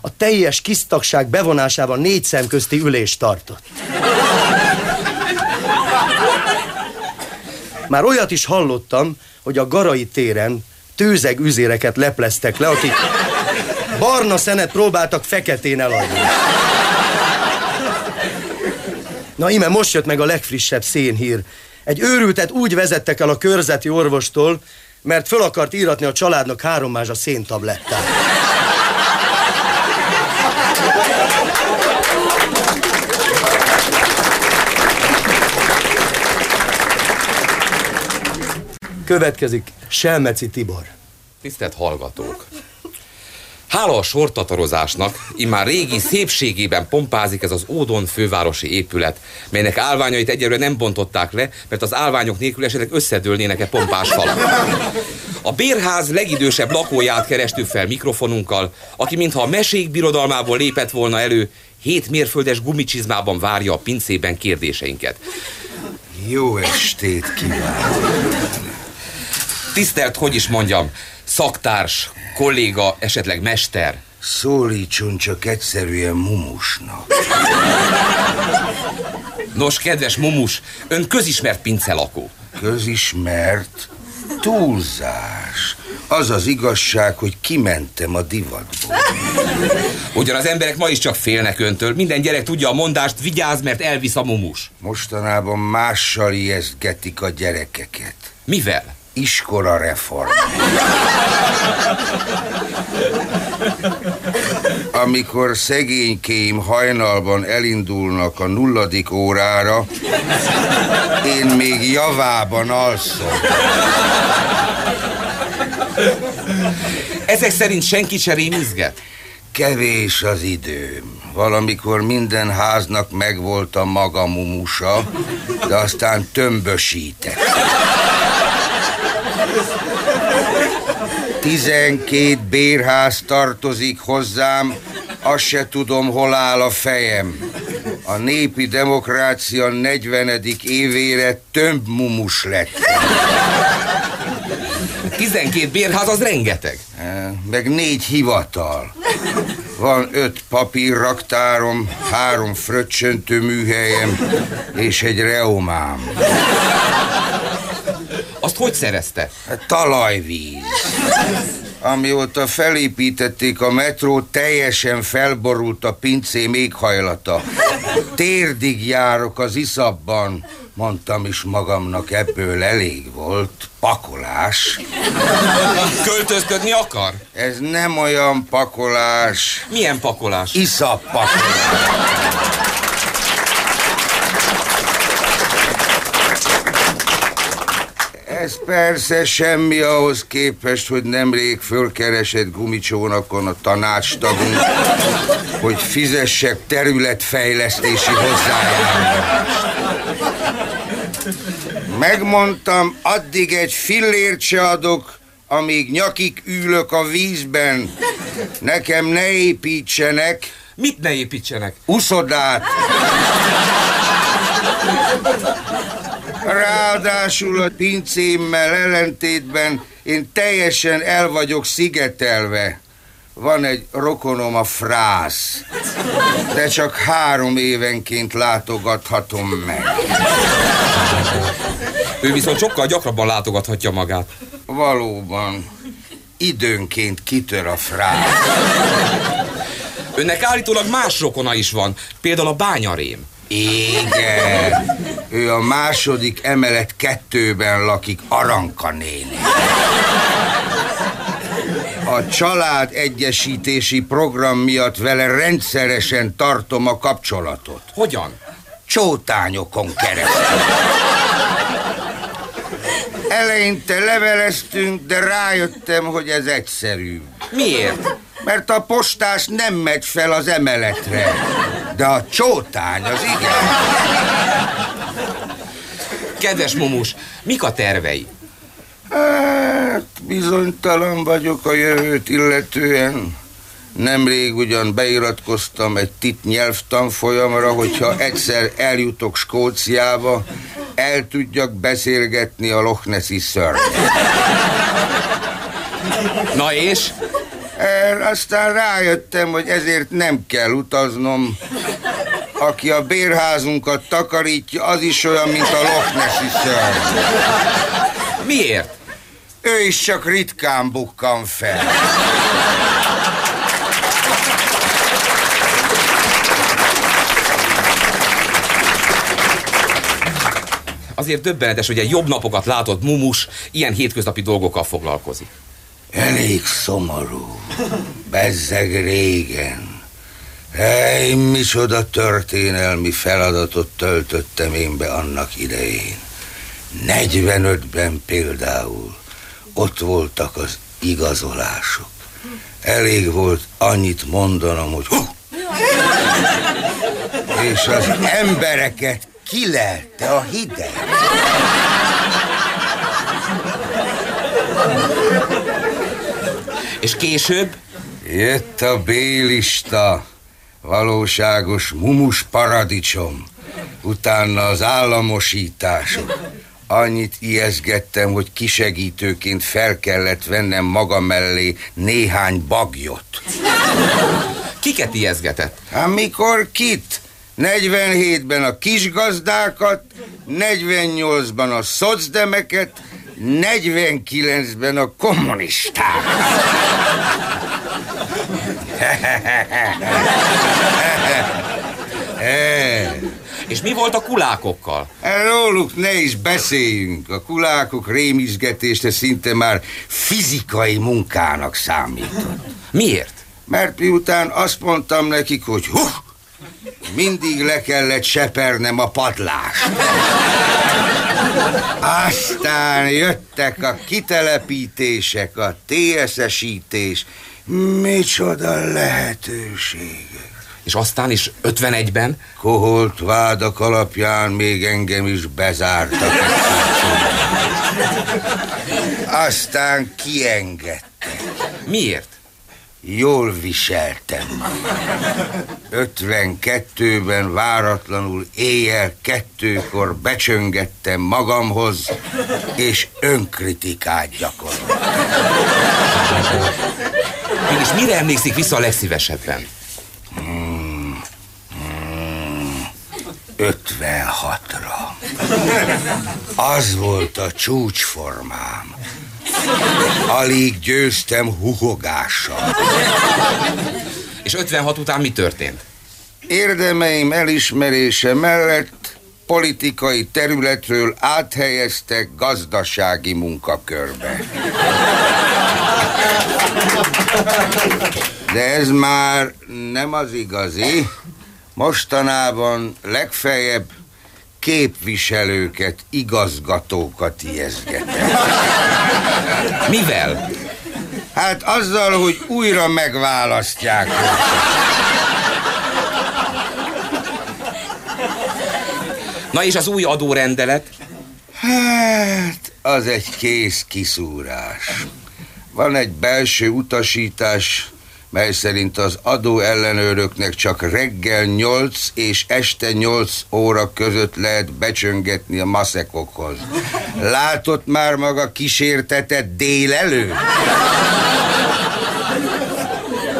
a teljes kisztagság bevonásával négy szem közti ülést tartott. Már olyat is hallottam, hogy a Garai téren tőzeg üzéreket lepleztek le, akik barna szenet próbáltak feketén eladni. Na ime, most jött meg a legfrissebb szénhír. Egy őrültet úgy vezettek el a körzeti orvostól, mert föl akart íratni a családnak három mázsa széntablettát. Következik Selmeci Tibor. Tisztelt hallgatók! Hála a sortatarozásnak, immár régi szépségében pompázik ez az Ódon fővárosi épület, melynek állványait egyelőre nem bontották le, mert az állványok nélkül esetleg összedőlnének-e pompás falak. A bérház legidősebb lakóját kerestük fel mikrofonunkkal, aki mintha a mesék birodalmából lépett volna elő, hét mérföldes gumicsizmában várja a pincében kérdéseinket. Jó estét kívánok! Tisztelt, hogy is mondjam, szaktárs, kolléga, esetleg mester. Szólítson csak egyszerűen mumusnak. Nos, kedves mumus, ön közismert pincelakó. Közismert túlzás. Az az igazság, hogy kimentem a divatból. Ugyan az emberek ma is csak félnek öntől. Minden gyerek tudja a mondást, vigyázz, mert elvisz a mumus. Mostanában mással ijesztgetik a gyerekeket. Mivel? Iskola reform. Amikor szegénykéim hajnalban elindulnak a nulladik órára, én még javában alszom. Ezek szerint senki se rémizget? Kevés az időm. Valamikor minden háznak megvolt a maga mumusa, de aztán tömbösített. Tizenkét bérház tartozik hozzám, azt se tudom, hol áll a fejem. A népi demokrácia 40. évére több mumus lett. 12 bérház az rengeteg. Meg négy hivatal. Van öt papírraktárom, három fröccsöntő műhelyem és egy reomám. Azt hogy szerezte? Hát talajvíz. Amióta felépítették a metrót, teljesen felborult a pincém éghajlata. Térdig járok az iszabban. Mondtam is magamnak, ebből elég volt. Pakolás. Költözködni akar? Ez nem olyan pakolás. Milyen pakolás? Iszap pakolás. Ez persze semmi ahhoz képest, hogy nemrég fölkeresett gumicsónakon a tanácstagunk, hogy fizessek területfejlesztési hozzájárulást. Megmondtam, addig egy fillért se adok, amíg nyakig ülök a vízben. Nekem ne építsenek. Mit ne építsenek? Uszodát. Ráadásul a pincémmel ellentétben én teljesen el vagyok szigetelve. Van egy rokonom a frász, de csak három évenként látogathatom meg. Ő viszont sokkal gyakrabban látogathatja magát. Valóban. Időnként kitör a frász. Önnek állítólag más rokona is van, például a bányarém. Igen, ő a második emelet kettőben lakik, Aranka néni. A család egyesítési program miatt vele rendszeresen tartom a kapcsolatot. Hogyan? Csótányokon keresztül. Eleinte leveleztünk, de rájöttem, hogy ez egyszerűbb. Miért? Mert a postás nem megy fel az emeletre, de a csótány az igen. Kedves Mumus, mik a tervei? Hát, bizonytalan vagyok a jövőt illetően. Nemrég ugyan beiratkoztam egy tit nyelvtanfolyamra, hogyha egyszer eljutok Skóciába, el tudjak beszélgetni a Loch Nessi szörny. Na és? Aztán rájöttem, hogy ezért nem kell utaznom. Aki a bérházunkat takarítja, az is olyan, mint a Loch Nessi szörny. Miért? Ő is csak ritkán bukkan fel. Azért döbbenetes, hogy egy jobb napokat látott mumus ilyen hétköznapi dolgokkal foglalkozik. Elég szomorú. Bezzeg régen. Hely, micsoda történelmi feladatot töltöttem én be annak idején. 45-ben például ott voltak az igazolások. Elég volt annyit mondanom, hogy hú! És az embereket kilelte a hideg. És később? Jött a B-lista, valóságos mumus paradicsom, utána az államosítások. Annyit ijeszgettem, hogy kisegítőként fel kellett vennem maga mellé néhány bagyot. Kiket ijeszgetett? Hát mikor kit? 47-ben a kisgazdákat, 48-ban a szocdemeket, 49-ben a kommunisták. És mi volt a kulákokkal? Róluk ne is beszéljünk. A kulákok rémizgetésre szinte már fizikai munkának számított. Miért? Mert miután azt mondtam nekik, hogy hú, mindig le kellett sepernem a padlást. Aztán jöttek a kitelepítések, a TSS-ítés. Micsoda lehetőségek. És aztán is 51-ben? Koholt vádak alapján még engem is bezártak. Aztán kiengedtek. Miért? Jól viseltem. 52-ben váratlanul éjjel kettőkor becsöngettem magamhoz, és önkritikát gyakoroltam. Mégis mire emlékszik vissza a legszívesebben? 56-ra. Az volt a csúcsformám. Alig győztem huhogással. És 56 után mi történt? Érdemeim elismerése mellett politikai területről áthelyeztek gazdasági munkakörbe. De ez már nem az igazi. Mostanában legfeljebb képviselőket, igazgatókat ijeszgetek. Mivel? Hát azzal, hogy újra megválasztják. Na és az új adórendelet? Hát, az egy kész kiszúrás. Van egy belső utasítás, mely szerint az adóellenőröknek csak reggel 8 és este 8 óra között lehet becsöngetni a maszekokhoz. Látott már maga kísértetet délelőtt?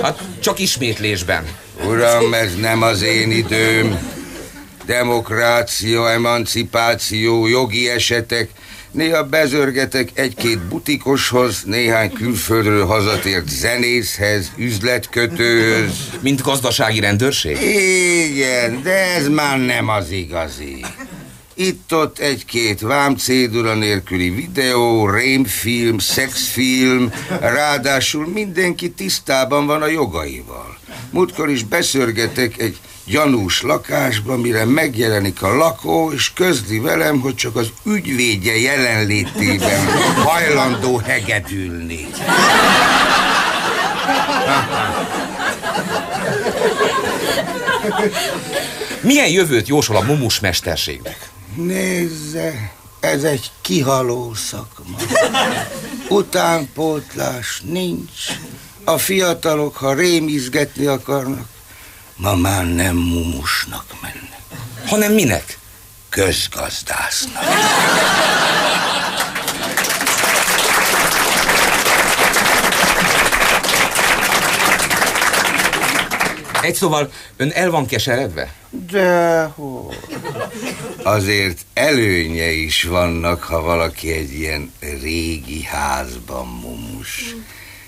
Hát csak ismétlésben. Uram, ez nem az én időm. Demokrácia, emancipáció, jogi esetek, Néha bezörgetek egy-két butikoshoz, néhány külföldről hazatért zenészhez, üzletkötőhöz. Mint gazdasági rendőrség? Igen, de ez már nem az igazi. Itt-ott egy-két vámcédula nélküli videó, rémfilm, szexfilm, ráadásul mindenki tisztában van a jogaival. Múltkor is beszörgetek egy gyanús lakásba, mire megjelenik a lakó, és közli velem, hogy csak az ügyvédje jelenlétében hajlandó hegedülni. Milyen jövőt jósol a mumus mesterségnek? Nézze, ez egy kihaló szakma. Utánpótlás nincs. A fiatalok, ha rémizgetni akarnak, ma már nem mumusnak mennek. Hanem minek? Közgazdásznak. Egy szóval, ön el van keseredve? Dehogy. Azért előnye is vannak, ha valaki egy ilyen régi házban mumus.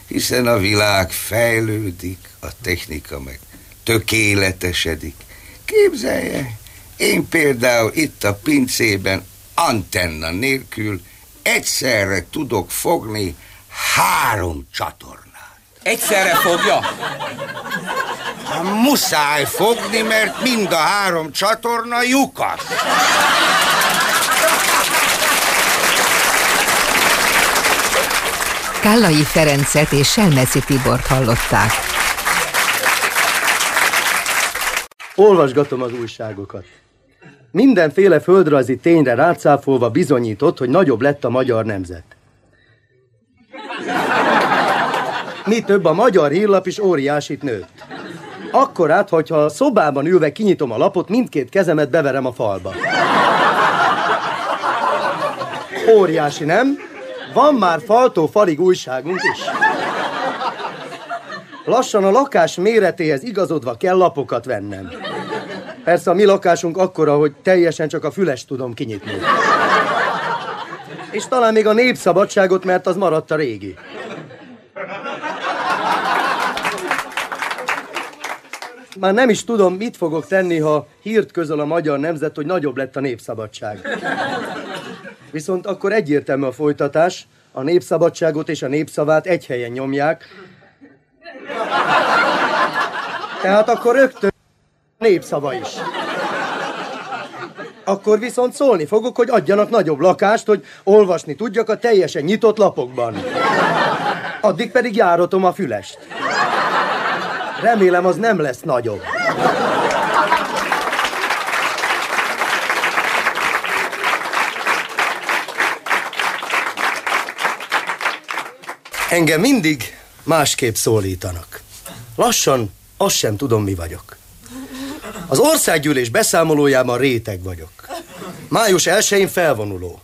Hiszen a világ fejlődik, a technika meg tökéletesedik. Képzelje, én például itt a pincében antenna nélkül egyszerre tudok fogni három csatornát. Egyszerre fogja? Hát muszáj fogni, mert mind a három csatorna lyukas. Kállai Ferencet és Selmeci Tibort hallották. Olvasgatom az újságokat. Mindenféle földrajzi tényre rácáfolva bizonyított, hogy nagyobb lett a magyar nemzet. Mi több, a magyar hírlap is óriásit nőtt. Akkorát, hogyha a szobában ülve kinyitom a lapot, mindkét kezemet beverem a falba. Óriási, nem? Van már faltó falig újságunk is. Lassan a lakás méretéhez igazodva kell lapokat vennem. Persze a mi lakásunk akkora, hogy teljesen csak a füles tudom kinyitni. És talán még a népszabadságot, mert az maradt a régi. Már nem is tudom, mit fogok tenni, ha hírt közöl a magyar nemzet, hogy nagyobb lett a népszabadság. Viszont akkor egyértelmű a folytatás, a népszabadságot és a népszavát egy helyen nyomják. Tehát akkor rögtön népszava is. Akkor viszont szólni fogok, hogy adjanak nagyobb lakást, hogy olvasni tudjak a teljesen nyitott lapokban. Addig pedig járatom a fülest. Remélem, az nem lesz nagyobb. Engem mindig másképp szólítanak. Lassan azt sem tudom, mi vagyok. Az országgyűlés beszámolójában réteg vagyok. Május 1-én felvonuló.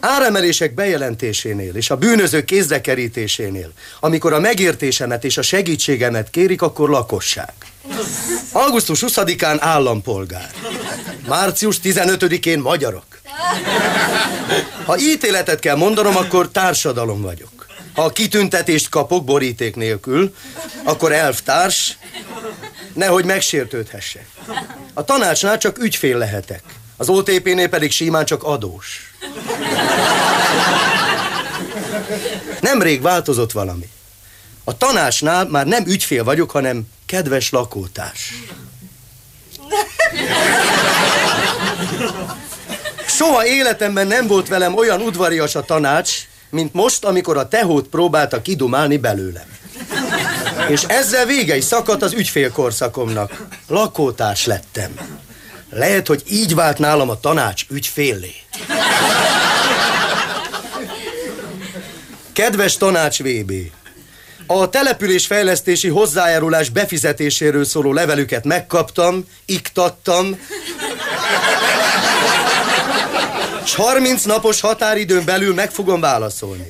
Áremelések bejelentésénél és a bűnözők kézrekerítésénél, amikor a megértésemet és a segítségemet kérik, akkor lakosság. Augusztus 20-án állampolgár. Március 15-én magyarok. Ha ítéletet kell mondanom, akkor társadalom vagyok. Ha kitüntetést kapok boríték nélkül, akkor elvtárs, nehogy megsértődhessek. A tanácsnál csak ügyfél lehetek. Az OTP-nél pedig simán csak adós. Nemrég változott valami. A tanácsnál már nem ügyfél vagyok, hanem kedves lakótárs. Soha életemben nem volt velem olyan udvarias a tanács, mint most, amikor a tehót próbálta kidumálni belőlem. És ezzel vége is szakadt az ügyfélkorszakomnak. Lakótárs lettem. Lehet, hogy így vált nálam a tanács ügyféllé. Kedves tanács VB! A település fejlesztési hozzájárulás befizetéséről szóló levelüket megkaptam, iktattam, és 30 napos határidőn belül meg fogom válaszolni.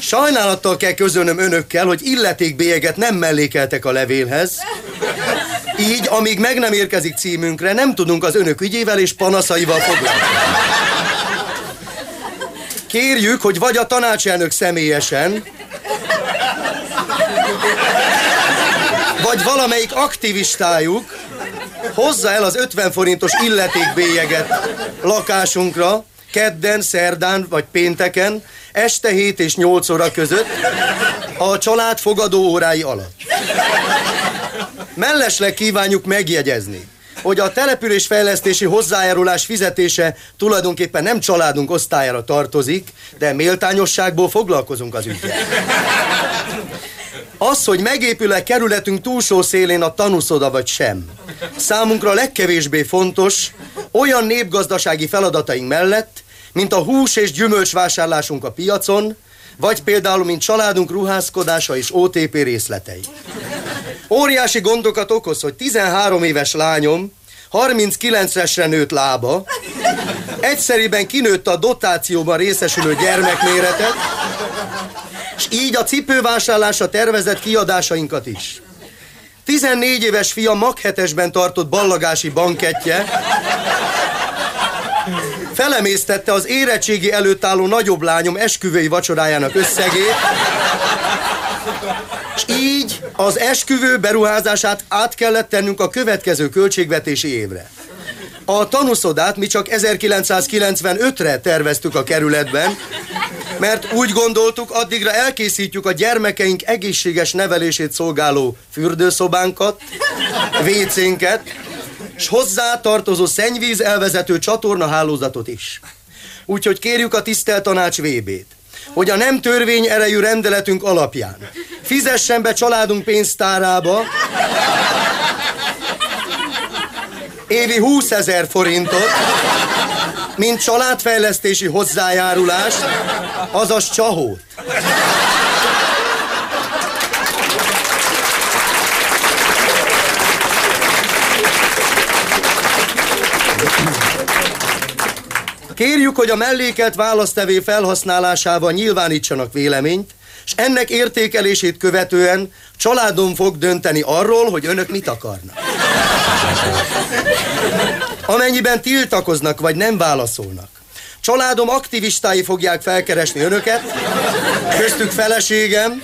Sajnálattal kell közölnöm önökkel, hogy illetékbélyeget nem mellékeltek a levélhez, így, amíg meg nem érkezik címünkre, nem tudunk az önök ügyével és panaszaival foglalkozni. Kérjük, hogy vagy a tanácselnök személyesen, vagy valamelyik aktivistájuk hozza el az 50 forintos illetékbélyeget lakásunkra, kedden, szerdán vagy pénteken, este 7 és 8 óra között, a család fogadó órái alatt. Mellesleg kívánjuk megjegyezni, hogy a településfejlesztési hozzájárulás fizetése tulajdonképpen nem családunk osztályára tartozik, de méltányosságból foglalkozunk az ügyel. Az, hogy megépül-e kerületünk túlsó szélén a tanúszoda vagy sem, számunkra legkevésbé fontos olyan népgazdasági feladataink mellett, mint a hús és gyümölcsvásárlásunk a piacon, vagy például, mint családunk ruházkodása és OTP részletei. Óriási gondokat okoz, hogy 13 éves lányom 39-esre nőtt lába, egyszerűen kinőtte a dotációban részesülő gyermekméretet, és így a cipővásárlásra tervezett kiadásainkat is. 14 éves fia maghetesben tartott ballagási bankettje felemésztette az érettségi előtt álló nagyobb lányom esküvői vacsorájának összegét, és így az esküvő beruházását át kellett tennünk a következő költségvetési évre. A tanuszodát mi csak 1995-re terveztük a kerületben, mert úgy gondoltuk, addigra elkészítjük a gyermekeink egészséges nevelését szolgáló fürdőszobánkat, vécénket, és hozzá tartozó szennyvíz elvezető csatornahálózatot is. Úgyhogy kérjük a tisztelt tanács VB-t, hogy a nem törvény erejű rendeletünk alapján fizessen be családunk pénztárába évi 20 ezer forintot, mint családfejlesztési hozzájárulás, azaz csahót. Kérjük, hogy a mellékelt választevé felhasználásával nyilvánítsanak véleményt, és ennek értékelését követően családom fog dönteni arról, hogy önök mit akarnak. Amennyiben tiltakoznak vagy nem válaszolnak, Családom aktivistái fogják felkeresni önöket, köztük feleségem,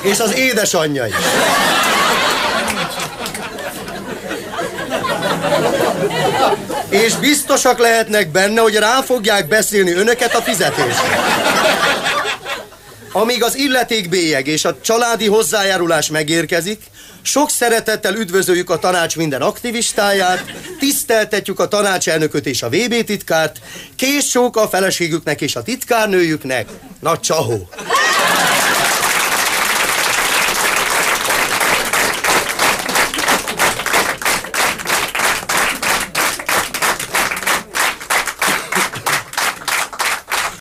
és az édesanyja is. És biztosak lehetnek benne, hogy rá fogják beszélni önöket a fizetésre. Amíg az illetékbélyeg és a családi hozzájárulás megérkezik, sok szeretettel üdvözöljük a tanács minden aktivistáját, tiszteltetjük a tanácselnököt és a VB titkárt, késók a feleségüknek és a titkárnőjüknek. Nagy csahó!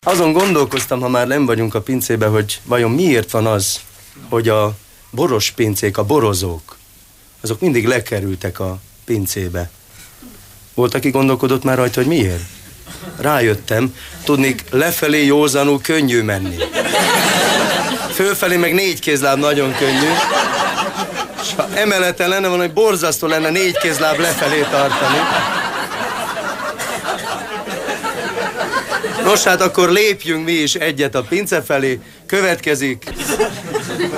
Azon gondolkoztam, ha már nem vagyunk a pincébe, hogy vajon miért van az, hogy a boros pincék, a borozók, azok mindig lekerültek a pincébe. Volt, aki gondolkodott már rajta, hogy miért? Rájöttem, tudnék lefelé józanul könnyű menni. Fölfelé meg négy kézláb nagyon könnyű. És ha emeleten lenne van, hogy borzasztó lenne négy kézláb lefelé tartani. Nos, hát akkor lépjünk mi is egyet a pince felé. Következik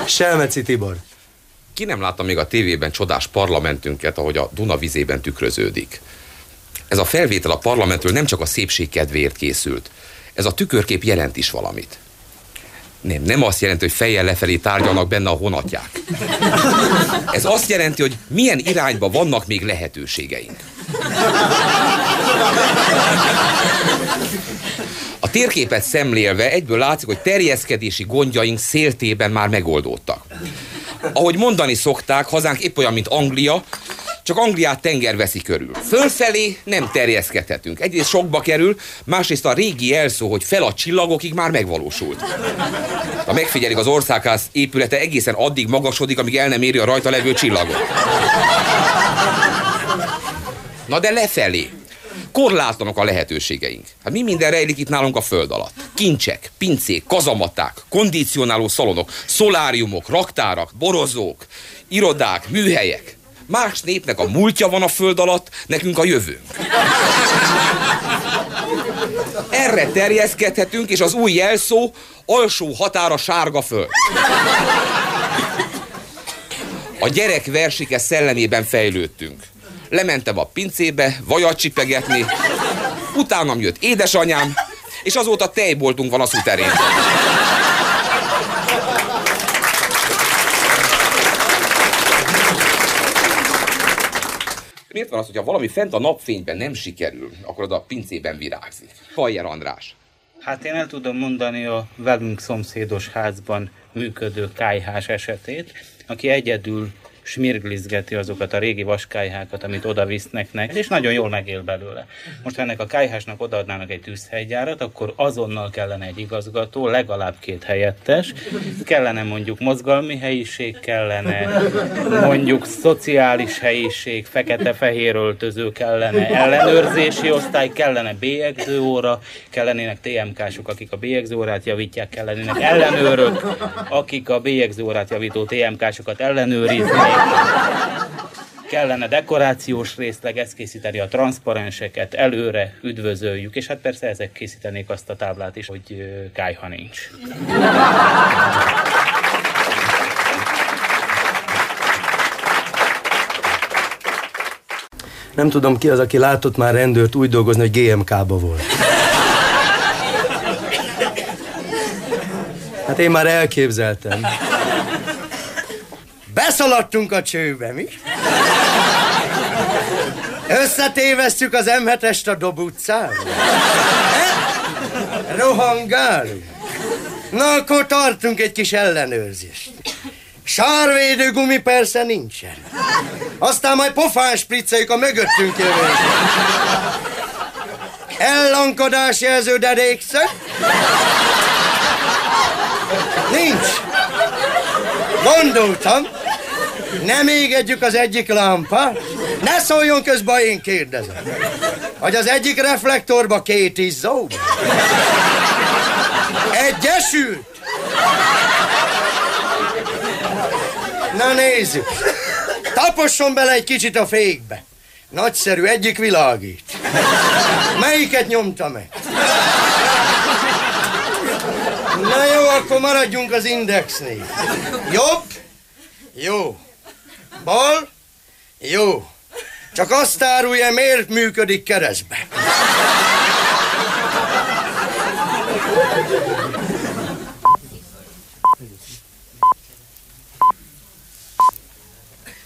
Selmeci Tibor. Ki nem látta még a tévében csodás parlamentünket, ahogy a Duna vizében tükröződik? Ez a felvétel a parlamentről nem csak a szépség kedvéért készült. Ez a tükörkép jelent is valamit. Nem, nem azt jelenti, hogy fejjel lefelé tárgyalnak benne a honatják. Ez azt jelenti, hogy milyen irányba vannak még lehetőségeink. A térképet szemlélve egyből látszik, hogy terjeszkedési gondjaink széltében már megoldódtak. Ahogy mondani szokták, hazánk épp olyan, mint Anglia, csak Angliát tenger veszi körül. Fölfelé nem terjeszkedhetünk. Egyrészt sokba kerül, másrészt a régi elszó, hogy fel a csillagokig már megvalósult. Ha megfigyelik, az országház épülete egészen addig magasodik, amíg el nem éri a rajta levő csillagot. Na de lefelé. Korlátlanok a lehetőségeink. Hát mi minden rejlik itt nálunk a föld alatt? Kincsek, pincék, kazamaták, kondicionáló szalonok, szoláriumok, raktárak, borozók, irodák, műhelyek. Más népnek a múltja van a föld alatt, nekünk a jövőnk. Erre terjeszkedhetünk, és az új jelszó alsó határa sárga föld. A gyerek versike szellemében fejlődtünk. Lementem a pincébe, vajat csipegetni, utánam jött édesanyám, és azóta tejboltunk van a szuterén. Miért van az, hogyha valami fent a napfényben nem sikerül, akkor az a pincében virágzik? Fajer András. Hát én el tudom mondani a velünk szomszédos házban működő kájhás esetét, aki egyedül smirglizgeti azokat a régi vaskályhákat, amit oda visznek neki, és nagyon jól megél belőle. Most ha ennek a kályhásnak odaadnának egy tűzhelygyárat, akkor azonnal kellene egy igazgató, legalább két helyettes, kellene mondjuk mozgalmi helyiség, kellene mondjuk szociális helyiség, fekete-fehér öltöző kellene, ellenőrzési osztály, kellene bélyegző óra, kellenének TMK-sok, akik a bélyegző órát javítják, kellenének ellenőrök, akik a bélyegző órát javító TMK-sokat ellenőrizni, kellene dekorációs részleg, ezt készíteni a transzparenseket, előre üdvözöljük, és hát persze ezek készítenék azt a táblát is, hogy kájha nincs. Nem tudom ki az, aki látott már rendőrt úgy dolgozni, hogy GMK-ba volt. Hát én már elképzeltem. Beszaladtunk a csőbe, mi? Összetévesztjük az M7-est a Dob utcán? Rohangálunk. Na, akkor tartunk egy kis ellenőrzést. Sárvédő gumi persze nincsen. Aztán majd pofán spricceljük a mögöttünk jövő. Ellankodás jelző derékszög? Nincs. Gondoltam, nem égedjük az egyik lámpát? Ne szóljon közben, én kérdezem. Hogy az egyik reflektorba két izzó? Egyesült? Na nézzük. Taposson bele egy kicsit a fékbe. Nagyszerű, egyik világít. Melyiket nyomta meg? Na jó, akkor maradjunk az indexnél. Jobb? Jó. Bal? Jó. Csak azt árulja, miért működik keresztbe.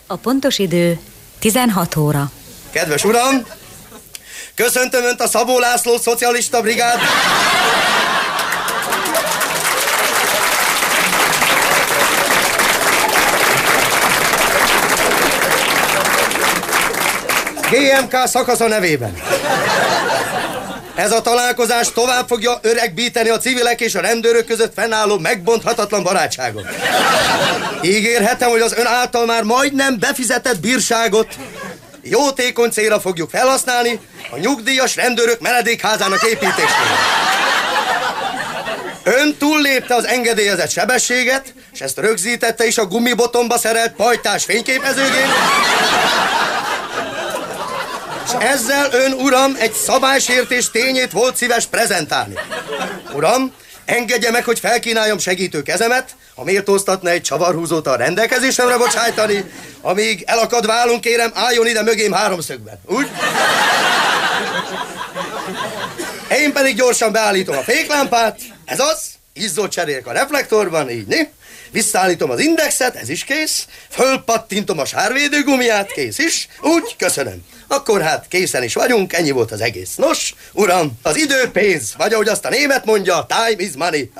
A pontos idő 16 óra. Kedves uram, köszöntöm Önt a Szabó László Szocialista Brigád. GMK szakasza nevében. Ez a találkozás tovább fogja öregbíteni a civilek és a rendőrök között fennálló megbonthatatlan barátságot. Ígérhetem, hogy az ön által már majdnem befizetett bírságot jótékony célra fogjuk felhasználni a nyugdíjas rendőrök menedékházának építésére. Ön túllépte az engedélyezett sebességet, és ezt rögzítette is a gumibotomba szerelt pajtás fényképezőgép. És ezzel ön, uram, egy szabálysértés tényét volt szíves prezentálni. Uram, engedje meg, hogy felkínáljam segítő kezemet, ha méltóztatna egy csavarhúzót a rendelkezésemre bocsájtani, amíg elakad válunk, kérem, álljon ide mögém háromszögben. Úgy? Én pedig gyorsan beállítom a féklámpát, ez az, izzót cserélek a reflektorban, így, né? Visszaállítom az indexet, ez is kész, fölpattintom a sárvédőgumiát, kész is, úgy, köszönöm. Akkor hát készen is vagyunk, ennyi volt az egész. Nos, uram, az idő pénz, vagy ahogy azt a német mondja, time is money.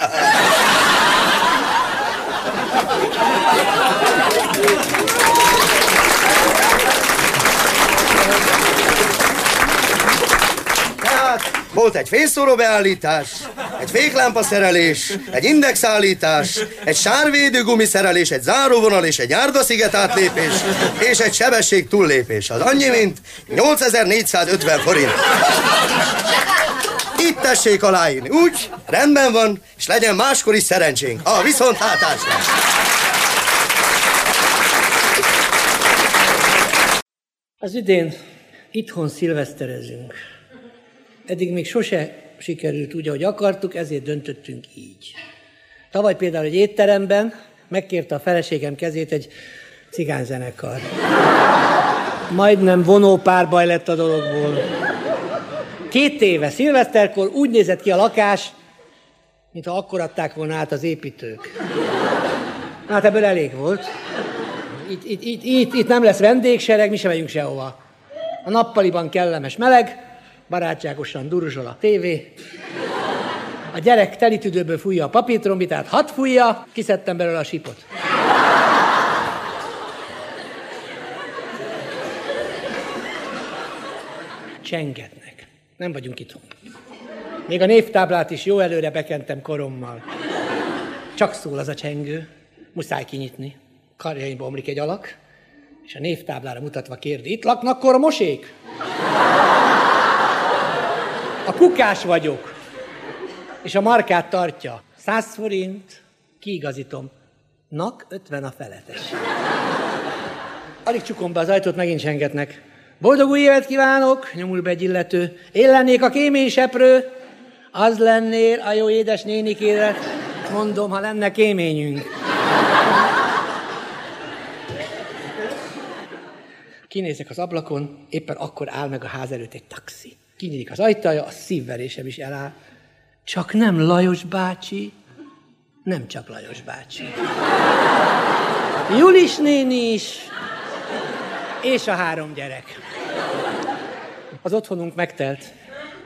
Tehát volt egy fényszóró beállítás, egy féklámpa szerelés, egy indexállítás, egy sárvédőgumi szerelés, egy záróvonal és egy árdasziget átlépés, és egy sebesség túllépés. Az annyi, mint 8450 forint. Itt tessék aláírni. Úgy, rendben van, és legyen máskor is szerencsénk. A viszontlátásra. Az idén itthon szilveszterezünk. Eddig még sose sikerült úgy, ahogy akartuk, ezért döntöttünk így. Tavaly például egy étteremben megkérte a feleségem kezét egy cigányzenekar. Majdnem vonó párbaj lett a dologból. Két éve, szilveszterkor úgy nézett ki a lakás, mintha akkor adták volna át az építők. Hát ebből elég volt. Itt, itt, itt, itt, itt nem lesz vendégsereg, mi sem megyünk sehova. A nappaliban kellemes meleg, barátságosan durzsol a tévé. A gyerek telitüdőből fújja a papírtrombitát, hat fújja, kiszedtem belőle a sipot. Csengetnek. Nem vagyunk itthon. Még a névtáblát is jó előre bekentem korommal. Csak szól az a csengő. Muszáj kinyitni. Karjaimba omlik egy alak, és a névtáblára mutatva kérdi, itt laknak kormosék? A kukás vagyok. És a markát tartja. 100 forint, kiigazítom. Nak 50 a feletes. Alig csukom be az ajtót, megint sengetnek. Boldog új évet kívánok, nyomul be egy illető. Én lennék a kéményseprő, az lennél a jó édes nénikére, mondom, ha lenne kéményünk. Kinézek az ablakon, éppen akkor áll meg a ház előtt egy taxi. Kinyílik az ajtaja, a szívverésem is eláll. Csak nem Lajos bácsi, nem csak Lajos bácsi. Julis néni is, és a három gyerek. Az otthonunk megtelt.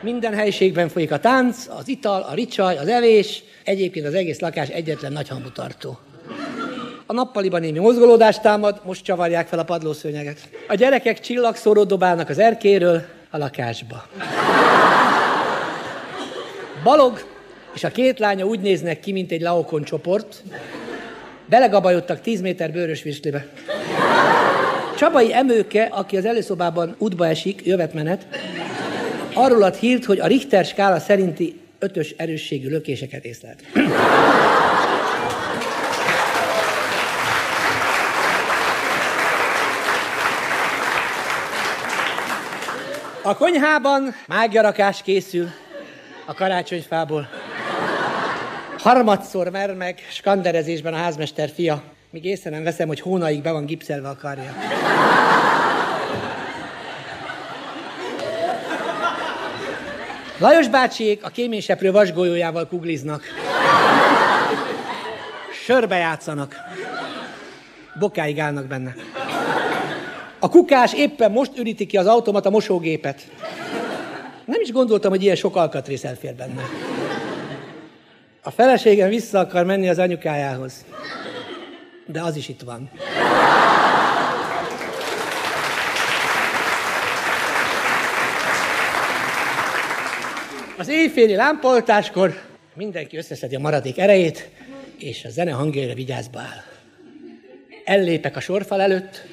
Minden helyiségben folyik a tánc, az ital, a ricsaj, az evés, egyébként az egész lakás egyetlen nagyhangú tartó. A nappaliban némi mozgolódást támad, most csavarják fel a padlószőnyeget. A gyerekek csillagszórót dobálnak az erkéről a lakásba. Balog és a két lánya úgy néznek ki, mint egy laokon csoport. Belegabajodtak 10 méter bőrös virslibe. Csabai Emőke, aki az előszobában útba esik, jövetmenet, arról ad hírt, hogy a Richter skála szerinti ötös erősségű lökéseket észlelt. A konyhában mágyarakás készül a karácsonyfából. Harmadszor mer meg skanderezésben a házmester fia, míg észre nem veszem, hogy hónaig be van gipszelve a karja. Lajos bácsiék a kéményseprő vasgolyójával kugliznak. Sörbe játszanak. Bokáig állnak benne. A kukás éppen most üríti ki az automata mosógépet. Nem is gondoltam, hogy ilyen sok alkatrész elfér benne. A feleségem vissza akar menni az anyukájához. De az is itt van. Az éjféli lámpoltáskor mindenki összeszedi a maradék erejét, és a zene hangjára vigyázba áll. Ellépek a sorfal előtt,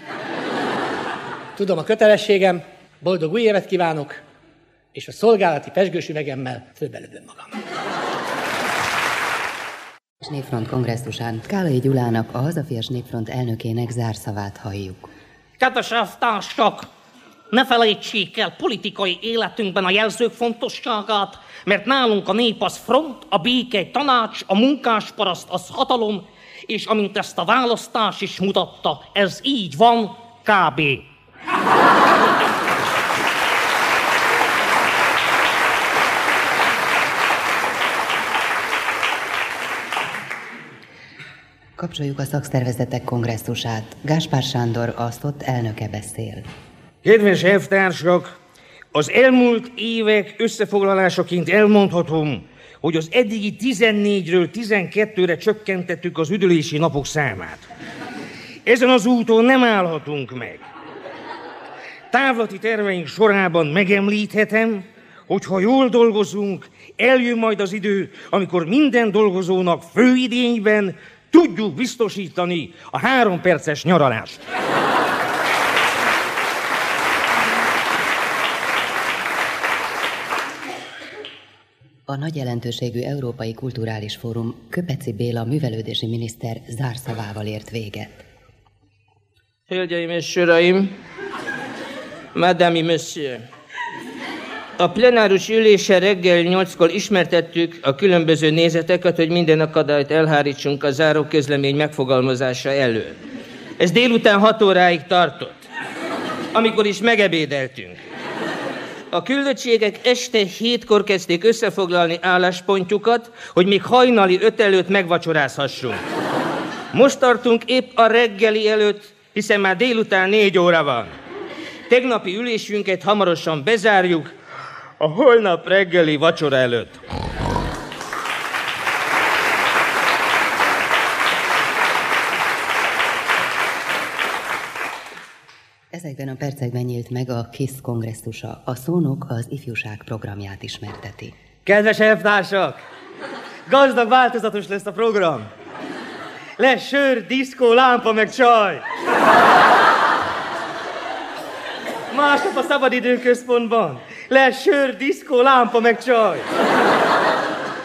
tudom a kötelességem, boldog új évet kívánok, és a szolgálati pesgős üvegemmel fölbelövöm magam. Népfront kongresszusán Kálai Gyulának, a Hazafias Népfront elnökének zárszavát halljuk. Kedves elvtársak, ne felejtsék el politikai életünkben a jelzők fontosságát, mert nálunk a nép az front, a béke egy tanács, a munkásparaszt az hatalom, és amint ezt a választás is mutatta, ez így van, kb. Kapcsoljuk a szakszervezetek kongresszusát. Gáspár Sándor, azt ott elnöke beszél. Kedves elvtársak, az elmúlt évek összefoglalásaként elmondhatom, hogy az eddigi 14-ről 12-re csökkentettük az üdülési napok számát. Ezen az úton nem állhatunk meg. Távlati terveink sorában megemlíthetem, hogy ha jól dolgozunk, eljön majd az idő, amikor minden dolgozónak főidényben tudjuk biztosítani a három perces nyaralást. A nagy jelentőségű Európai Kulturális Fórum Köpeci Béla művelődési miniszter zárszavával ért véget. Hölgyeim és uraim, Madame Monsieur, a plenáris ülése reggel 8-kor ismertettük a különböző nézeteket, hogy minden akadályt elhárítsunk a záró közlemény megfogalmazása elől. Ez délután 6 óráig tartott, amikor is megebédeltünk. A küldöttségek este hétkor kezdték összefoglalni álláspontjukat, hogy még hajnali öt előtt megvacsorázhassunk. Most tartunk épp a reggeli előtt, hiszen már délután négy óra van. Tegnapi ülésünket hamarosan bezárjuk, a holnap reggeli vacsora előtt. Ezekben a percekben nyílt meg a KISZ kongresszusa. A szónok az ifjúság programját ismerteti. Kedves elvtársak! Gazdag, változatos lesz a program. Lesz sör, diszkó, lámpa, meg csaj. Másnap a szabadidőközpontban. Lesz sör, diszkó, lámpa, meg csaj.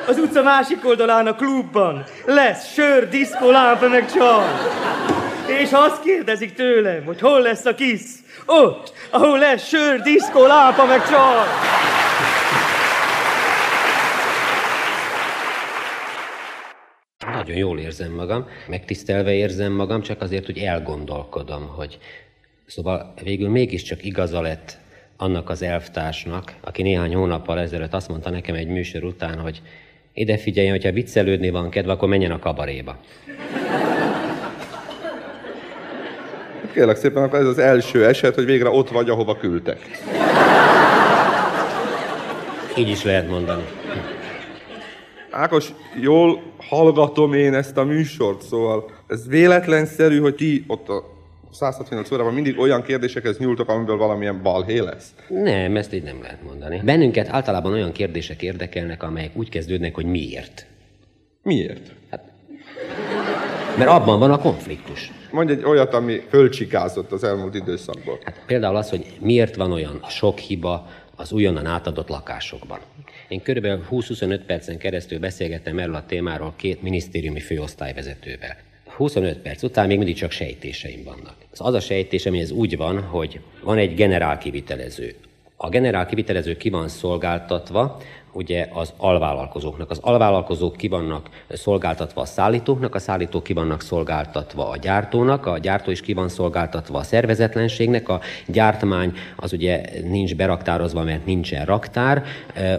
Az utca másik oldalán a klubban lesz sör, diszkó, lámpa, meg csaj. És azt kérdezik tőlem, hogy hol lesz a kisz, ott, ahol lesz sör, diszkó, lámpa, meg csaj. Nagyon jól érzem magam, megtisztelve érzem magam, csak azért, hogy elgondolkodom, hogy szóval végül mégiscsak igaza lett annak az elvtársnak, aki néhány hónappal ezelőtt azt mondta nekem egy műsor után, hogy ide figyeljen, hogyha viccelődni van kedve, akkor menjen a kabaréba. Kérlek szépen, akkor ez az első eset, hogy végre ott vagy, ahova küldtek. Így is lehet mondani. Ákos, jól hallgatom én ezt a műsort, szóval ez véletlenszerű, hogy ti ott a 168 órában mindig olyan kérdésekhez nyúltok, amiből valamilyen balhé lesz. Nem, ezt így nem lehet mondani. Bennünket általában olyan kérdések érdekelnek, amelyek úgy kezdődnek, hogy miért. Miért? Hát, mert abban van a konfliktus. Mondj egy olyat, ami fölcsikázott az elmúlt időszakból. Hát például az, hogy miért van olyan sok hiba az újonnan átadott lakásokban. Én körülbelül 20-25 percen keresztül beszélgettem erről a témáról két minisztériumi főosztályvezetővel. 25 perc után még mindig csak sejtéseim vannak. Az, az a sejtésem, hogy ez úgy van, hogy van egy generál kivitelező, A generál kivitelező ki van szolgáltatva, ugye az alvállalkozóknak. Az alvállalkozók ki vannak szolgáltatva a szállítóknak, a szállítók ki vannak szolgáltatva a gyártónak, a gyártó is ki van szolgáltatva a szervezetlenségnek, a gyártmány az ugye nincs beraktározva, mert nincsen raktár,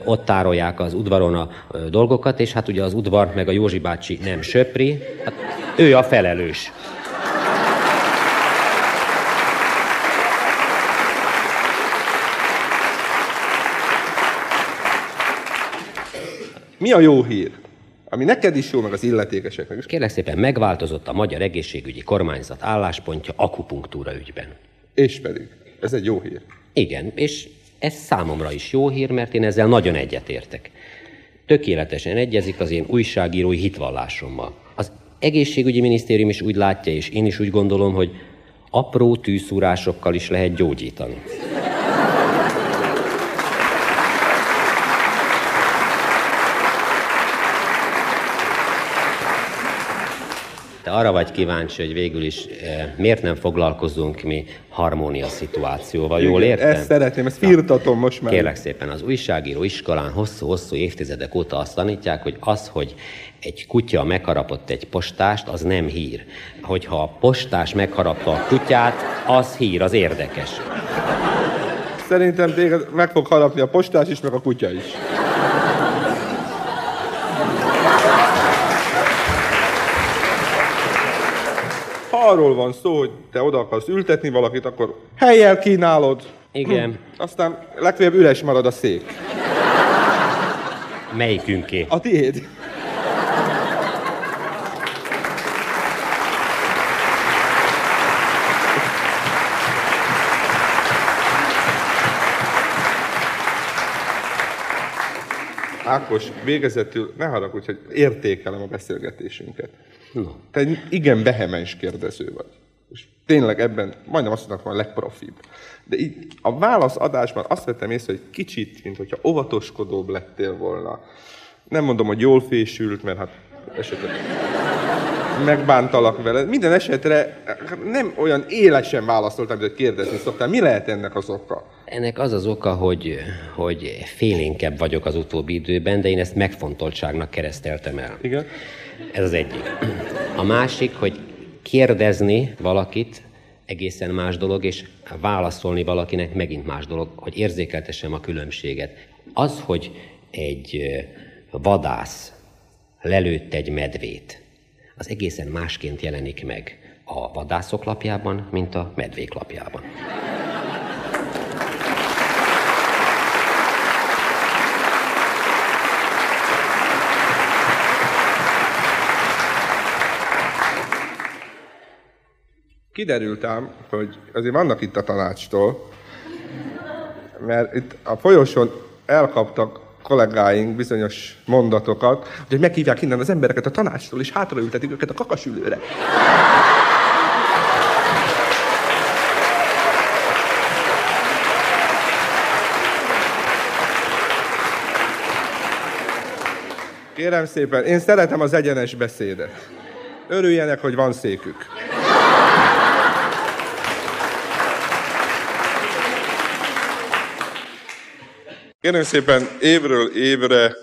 ott tárolják az udvaron a dolgokat, és hát ugye az udvar meg a Józsi bácsi nem söpri, hát ő a felelős. Mi a jó hír? Ami neked is jó, meg az illetékeseknek is. Kérlek szépen, megváltozott a magyar egészségügyi kormányzat álláspontja akupunktúra ügyben. És pedig. Ez egy jó hír. Igen, és ez számomra is jó hír, mert én ezzel nagyon egyetértek. Tökéletesen egyezik az én újságírói hitvallásommal. Az egészségügyi minisztérium is úgy látja, és én is úgy gondolom, hogy apró tűszúrásokkal is lehet gyógyítani. Te arra vagy kíváncsi, hogy végül is e, miért nem foglalkozunk mi harmónia szituációval, jól értem? Ezt szeretném, ezt firtatom most már. Kérlek szépen, az újságíró iskolán hosszú-hosszú évtizedek óta azt tanítják, hogy az, hogy egy kutya megharapott egy postást, az nem hír. Hogyha a postás megharapta a kutyát, az hír, az érdekes. Szerintem téged meg fog harapni a postás is, meg a kutya is. Arról van szó, hogy te oda akarsz ültetni valakit, akkor helyjel kínálod. Igen. Aztán legfeljebb üres marad a szék. Melyikünké? A tiéd. Ákos, végezetül ne haragudj, hogy értékelem a beszélgetésünket. No. Te igen vehemens kérdező vagy. És tényleg ebben majdnem azt mondom, hogy a legprofibb. De így a válaszadásban azt vettem észre, hogy kicsit, mint hogyha óvatoskodóbb lettél volna. Nem mondom, hogy jól fésült, mert hát esetleg megbántalak vele. Minden esetre hát nem olyan élesen válaszoltam, hogy kérdezni szoktál. Mi lehet ennek az oka? Ennek az az oka, hogy, hogy félénkebb vagyok az utóbbi időben, de én ezt megfontoltságnak kereszteltem el. Igen. Ez az egyik. A másik, hogy kérdezni valakit egészen más dolog, és válaszolni valakinek megint más dolog, hogy érzékeltessem a különbséget. Az, hogy egy vadász lelőtt egy medvét, az egészen másként jelenik meg a vadászok lapjában, mint a medvék lapjában. Kiderült ám, hogy azért vannak itt a tanácstól, mert itt a folyosón elkaptak kollégáink bizonyos mondatokat, hogy meghívják innen az embereket a tanácstól, és hátraültetik őket a kakasülőre. Kérem szépen, én szeretem az egyenes beszédet. Örüljenek, hogy van székük. Kérem szépen évről évre,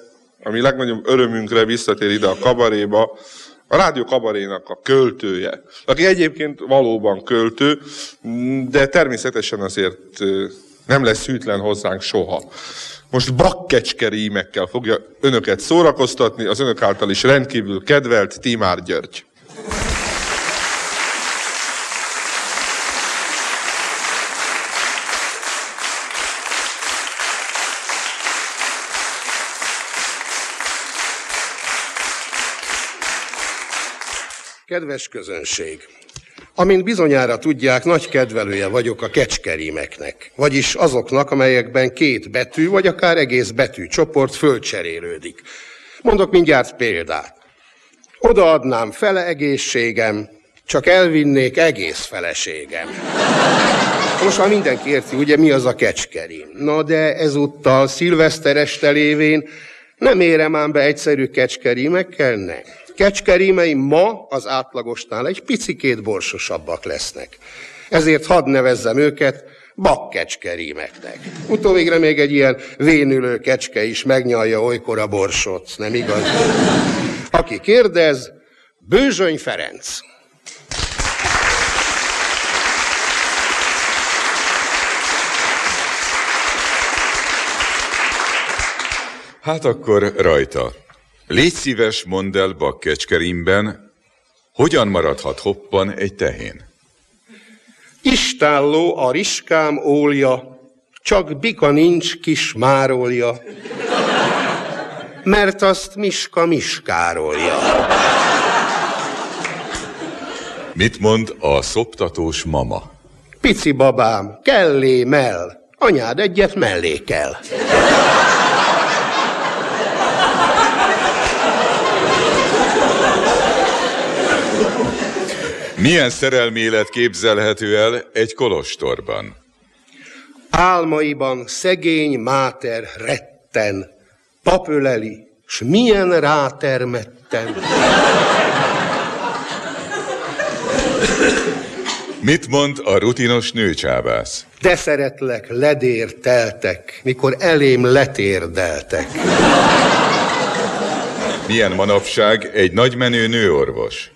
ami legnagyobb örömünkre visszatér ide a kabaréba, a rádió kabarénak a költője, aki egyébként valóban költő, de természetesen azért nem lesz hűtlen hozzánk soha. Most bakkecske rímekkel fogja önöket szórakoztatni, az önök által is rendkívül kedvelt Timár György. Kedves közönség! Amint bizonyára tudják, nagy kedvelője vagyok a kecskerímeknek, vagyis azoknak, amelyekben két betű, vagy akár egész betűcsoport fölcserélődik. Mondok mindjárt példát. Odaadnám fele egészségem, csak elvinnék egész feleségem. Most már mindenki érti, ugye mi az a kecskerím. Na de ezúttal szilveszter este lévén nem érem ám be egyszerű kecskerímekkel, nem. Kecskerímeim ma az átlagosnál egy picikét borsosabbak lesznek. Ezért hadd nevezzem őket bakkecskerímeknek. Utóvégre még egy ilyen vénülő kecske is megnyalja olykor a borsot, nem igaz? Aki kérdez, Bőzsöny Ferenc. Hát akkor rajta. Légy szíves, mondd el Bakkecskerimben, hogyan maradhat hoppan egy tehén? Istálló a riskám ólja, csak bika nincs kis márolja, mert azt Miska miskárolja. Mit mond a szoptatós mama? Pici babám, kellé mell, anyád egyet mellé kell. Milyen szerelmi élet képzelhető el egy kolostorban? Álmaiban szegény máter retten, papöleli, s milyen rátermetten. Mit mond a rutinos nőcsábász? De szeretlek, ledér teltek, mikor elém letérdeltek. Milyen manapság egy nagymenő nőorvos?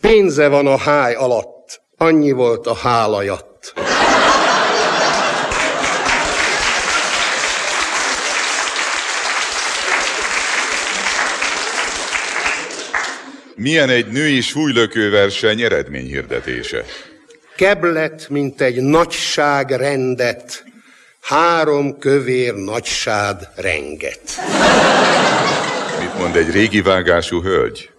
Pénze van a háj alatt, annyi volt a hálajat. Milyen egy női súlylökőverseny eredményhirdetése? Keblet, mint egy nagyság rendet, három kövér nagysád renget. Mit mond egy régi vágású hölgy?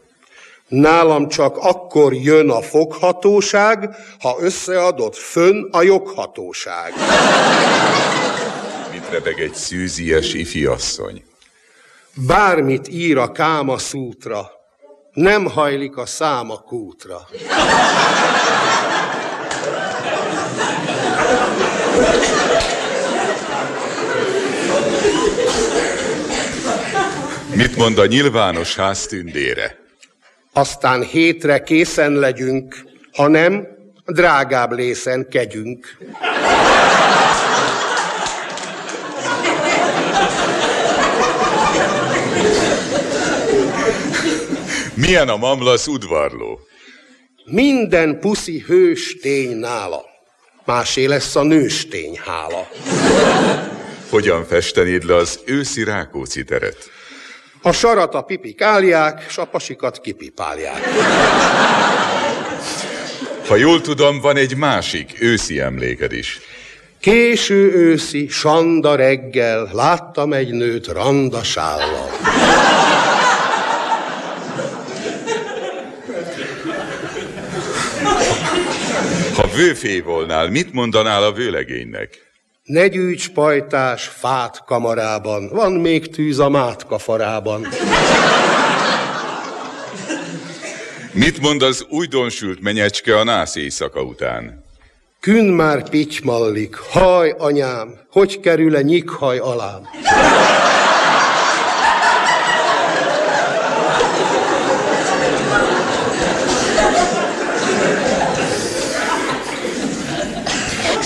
Nálam csak akkor jön a foghatóság, ha összeadott fönn a joghatóság. Mit rebeg egy szűzies ifiasszony? Bármit ír a káma szútra, nem hajlik a száma kútra. Mit mond a nyilvános ház tündére? Aztán hétre készen legyünk, ha nem, drágább lészen kegyünk. Milyen a mamlasz udvarló? Minden puszi hőstény nála. Másé lesz a nőstény hála. Hogyan festenéd le az őszi Rákóczi teret? A sarat a pipik állják, s a pasikat kipipálják. Ha jól tudom, van egy másik őszi emléked is. Késő őszi, sanda reggel, láttam egy nőt randasállal. Ha vőfé volnál, mit mondanál a vőlegénynek? Ne gyűjts pajtás fát kamarában, van még tűz a mátka farában. Mit mond az újdonsült menyecske a nász éjszaka után? Kün már pitymallik, haj anyám, hogy kerül-e nyikhaj alám?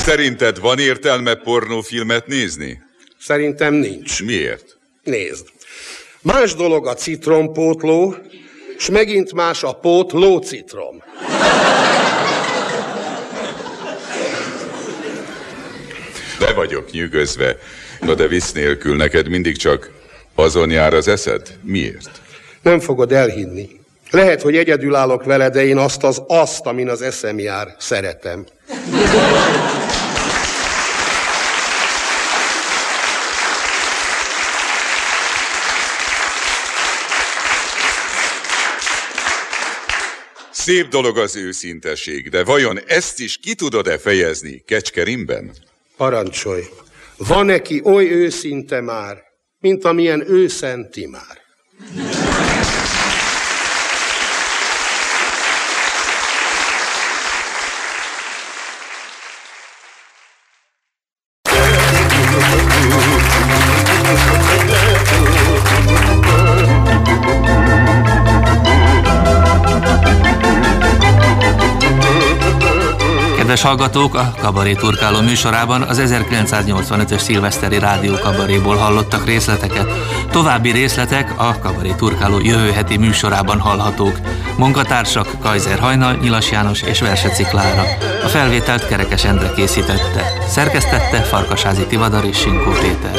Szerinted van értelme pornófilmet nézni? Szerintem nincs. Miért? Nézd. Más dolog a citrompótló, és megint más a pót lócitrom. Le vagyok nyűgözve. Na de visz nélkül neked mindig csak azon jár az eszed? Miért? Nem fogod elhinni. Lehet, hogy egyedül állok vele, de én azt az azt, amin az eszem jár, szeretem. Szép dolog az őszinteség, de vajon ezt is ki tudod-e fejezni Kecskerimben? Parancsolj. Van neki oly őszinte már, mint amilyen őszenti már. Hallgatók, a Kabaré Turkáló műsorában az 1985-ös szilveszteri rádió kabaréból hallottak részleteket. További részletek a Kabaré Turkáló jövő heti műsorában hallhatók. Munkatársak Kajzer Hajnal, Nyilas János és Verseci Klára. A felvételt Kerekes Endre készítette. Szerkesztette Farkasázi Tivadar és Sinkó Péter.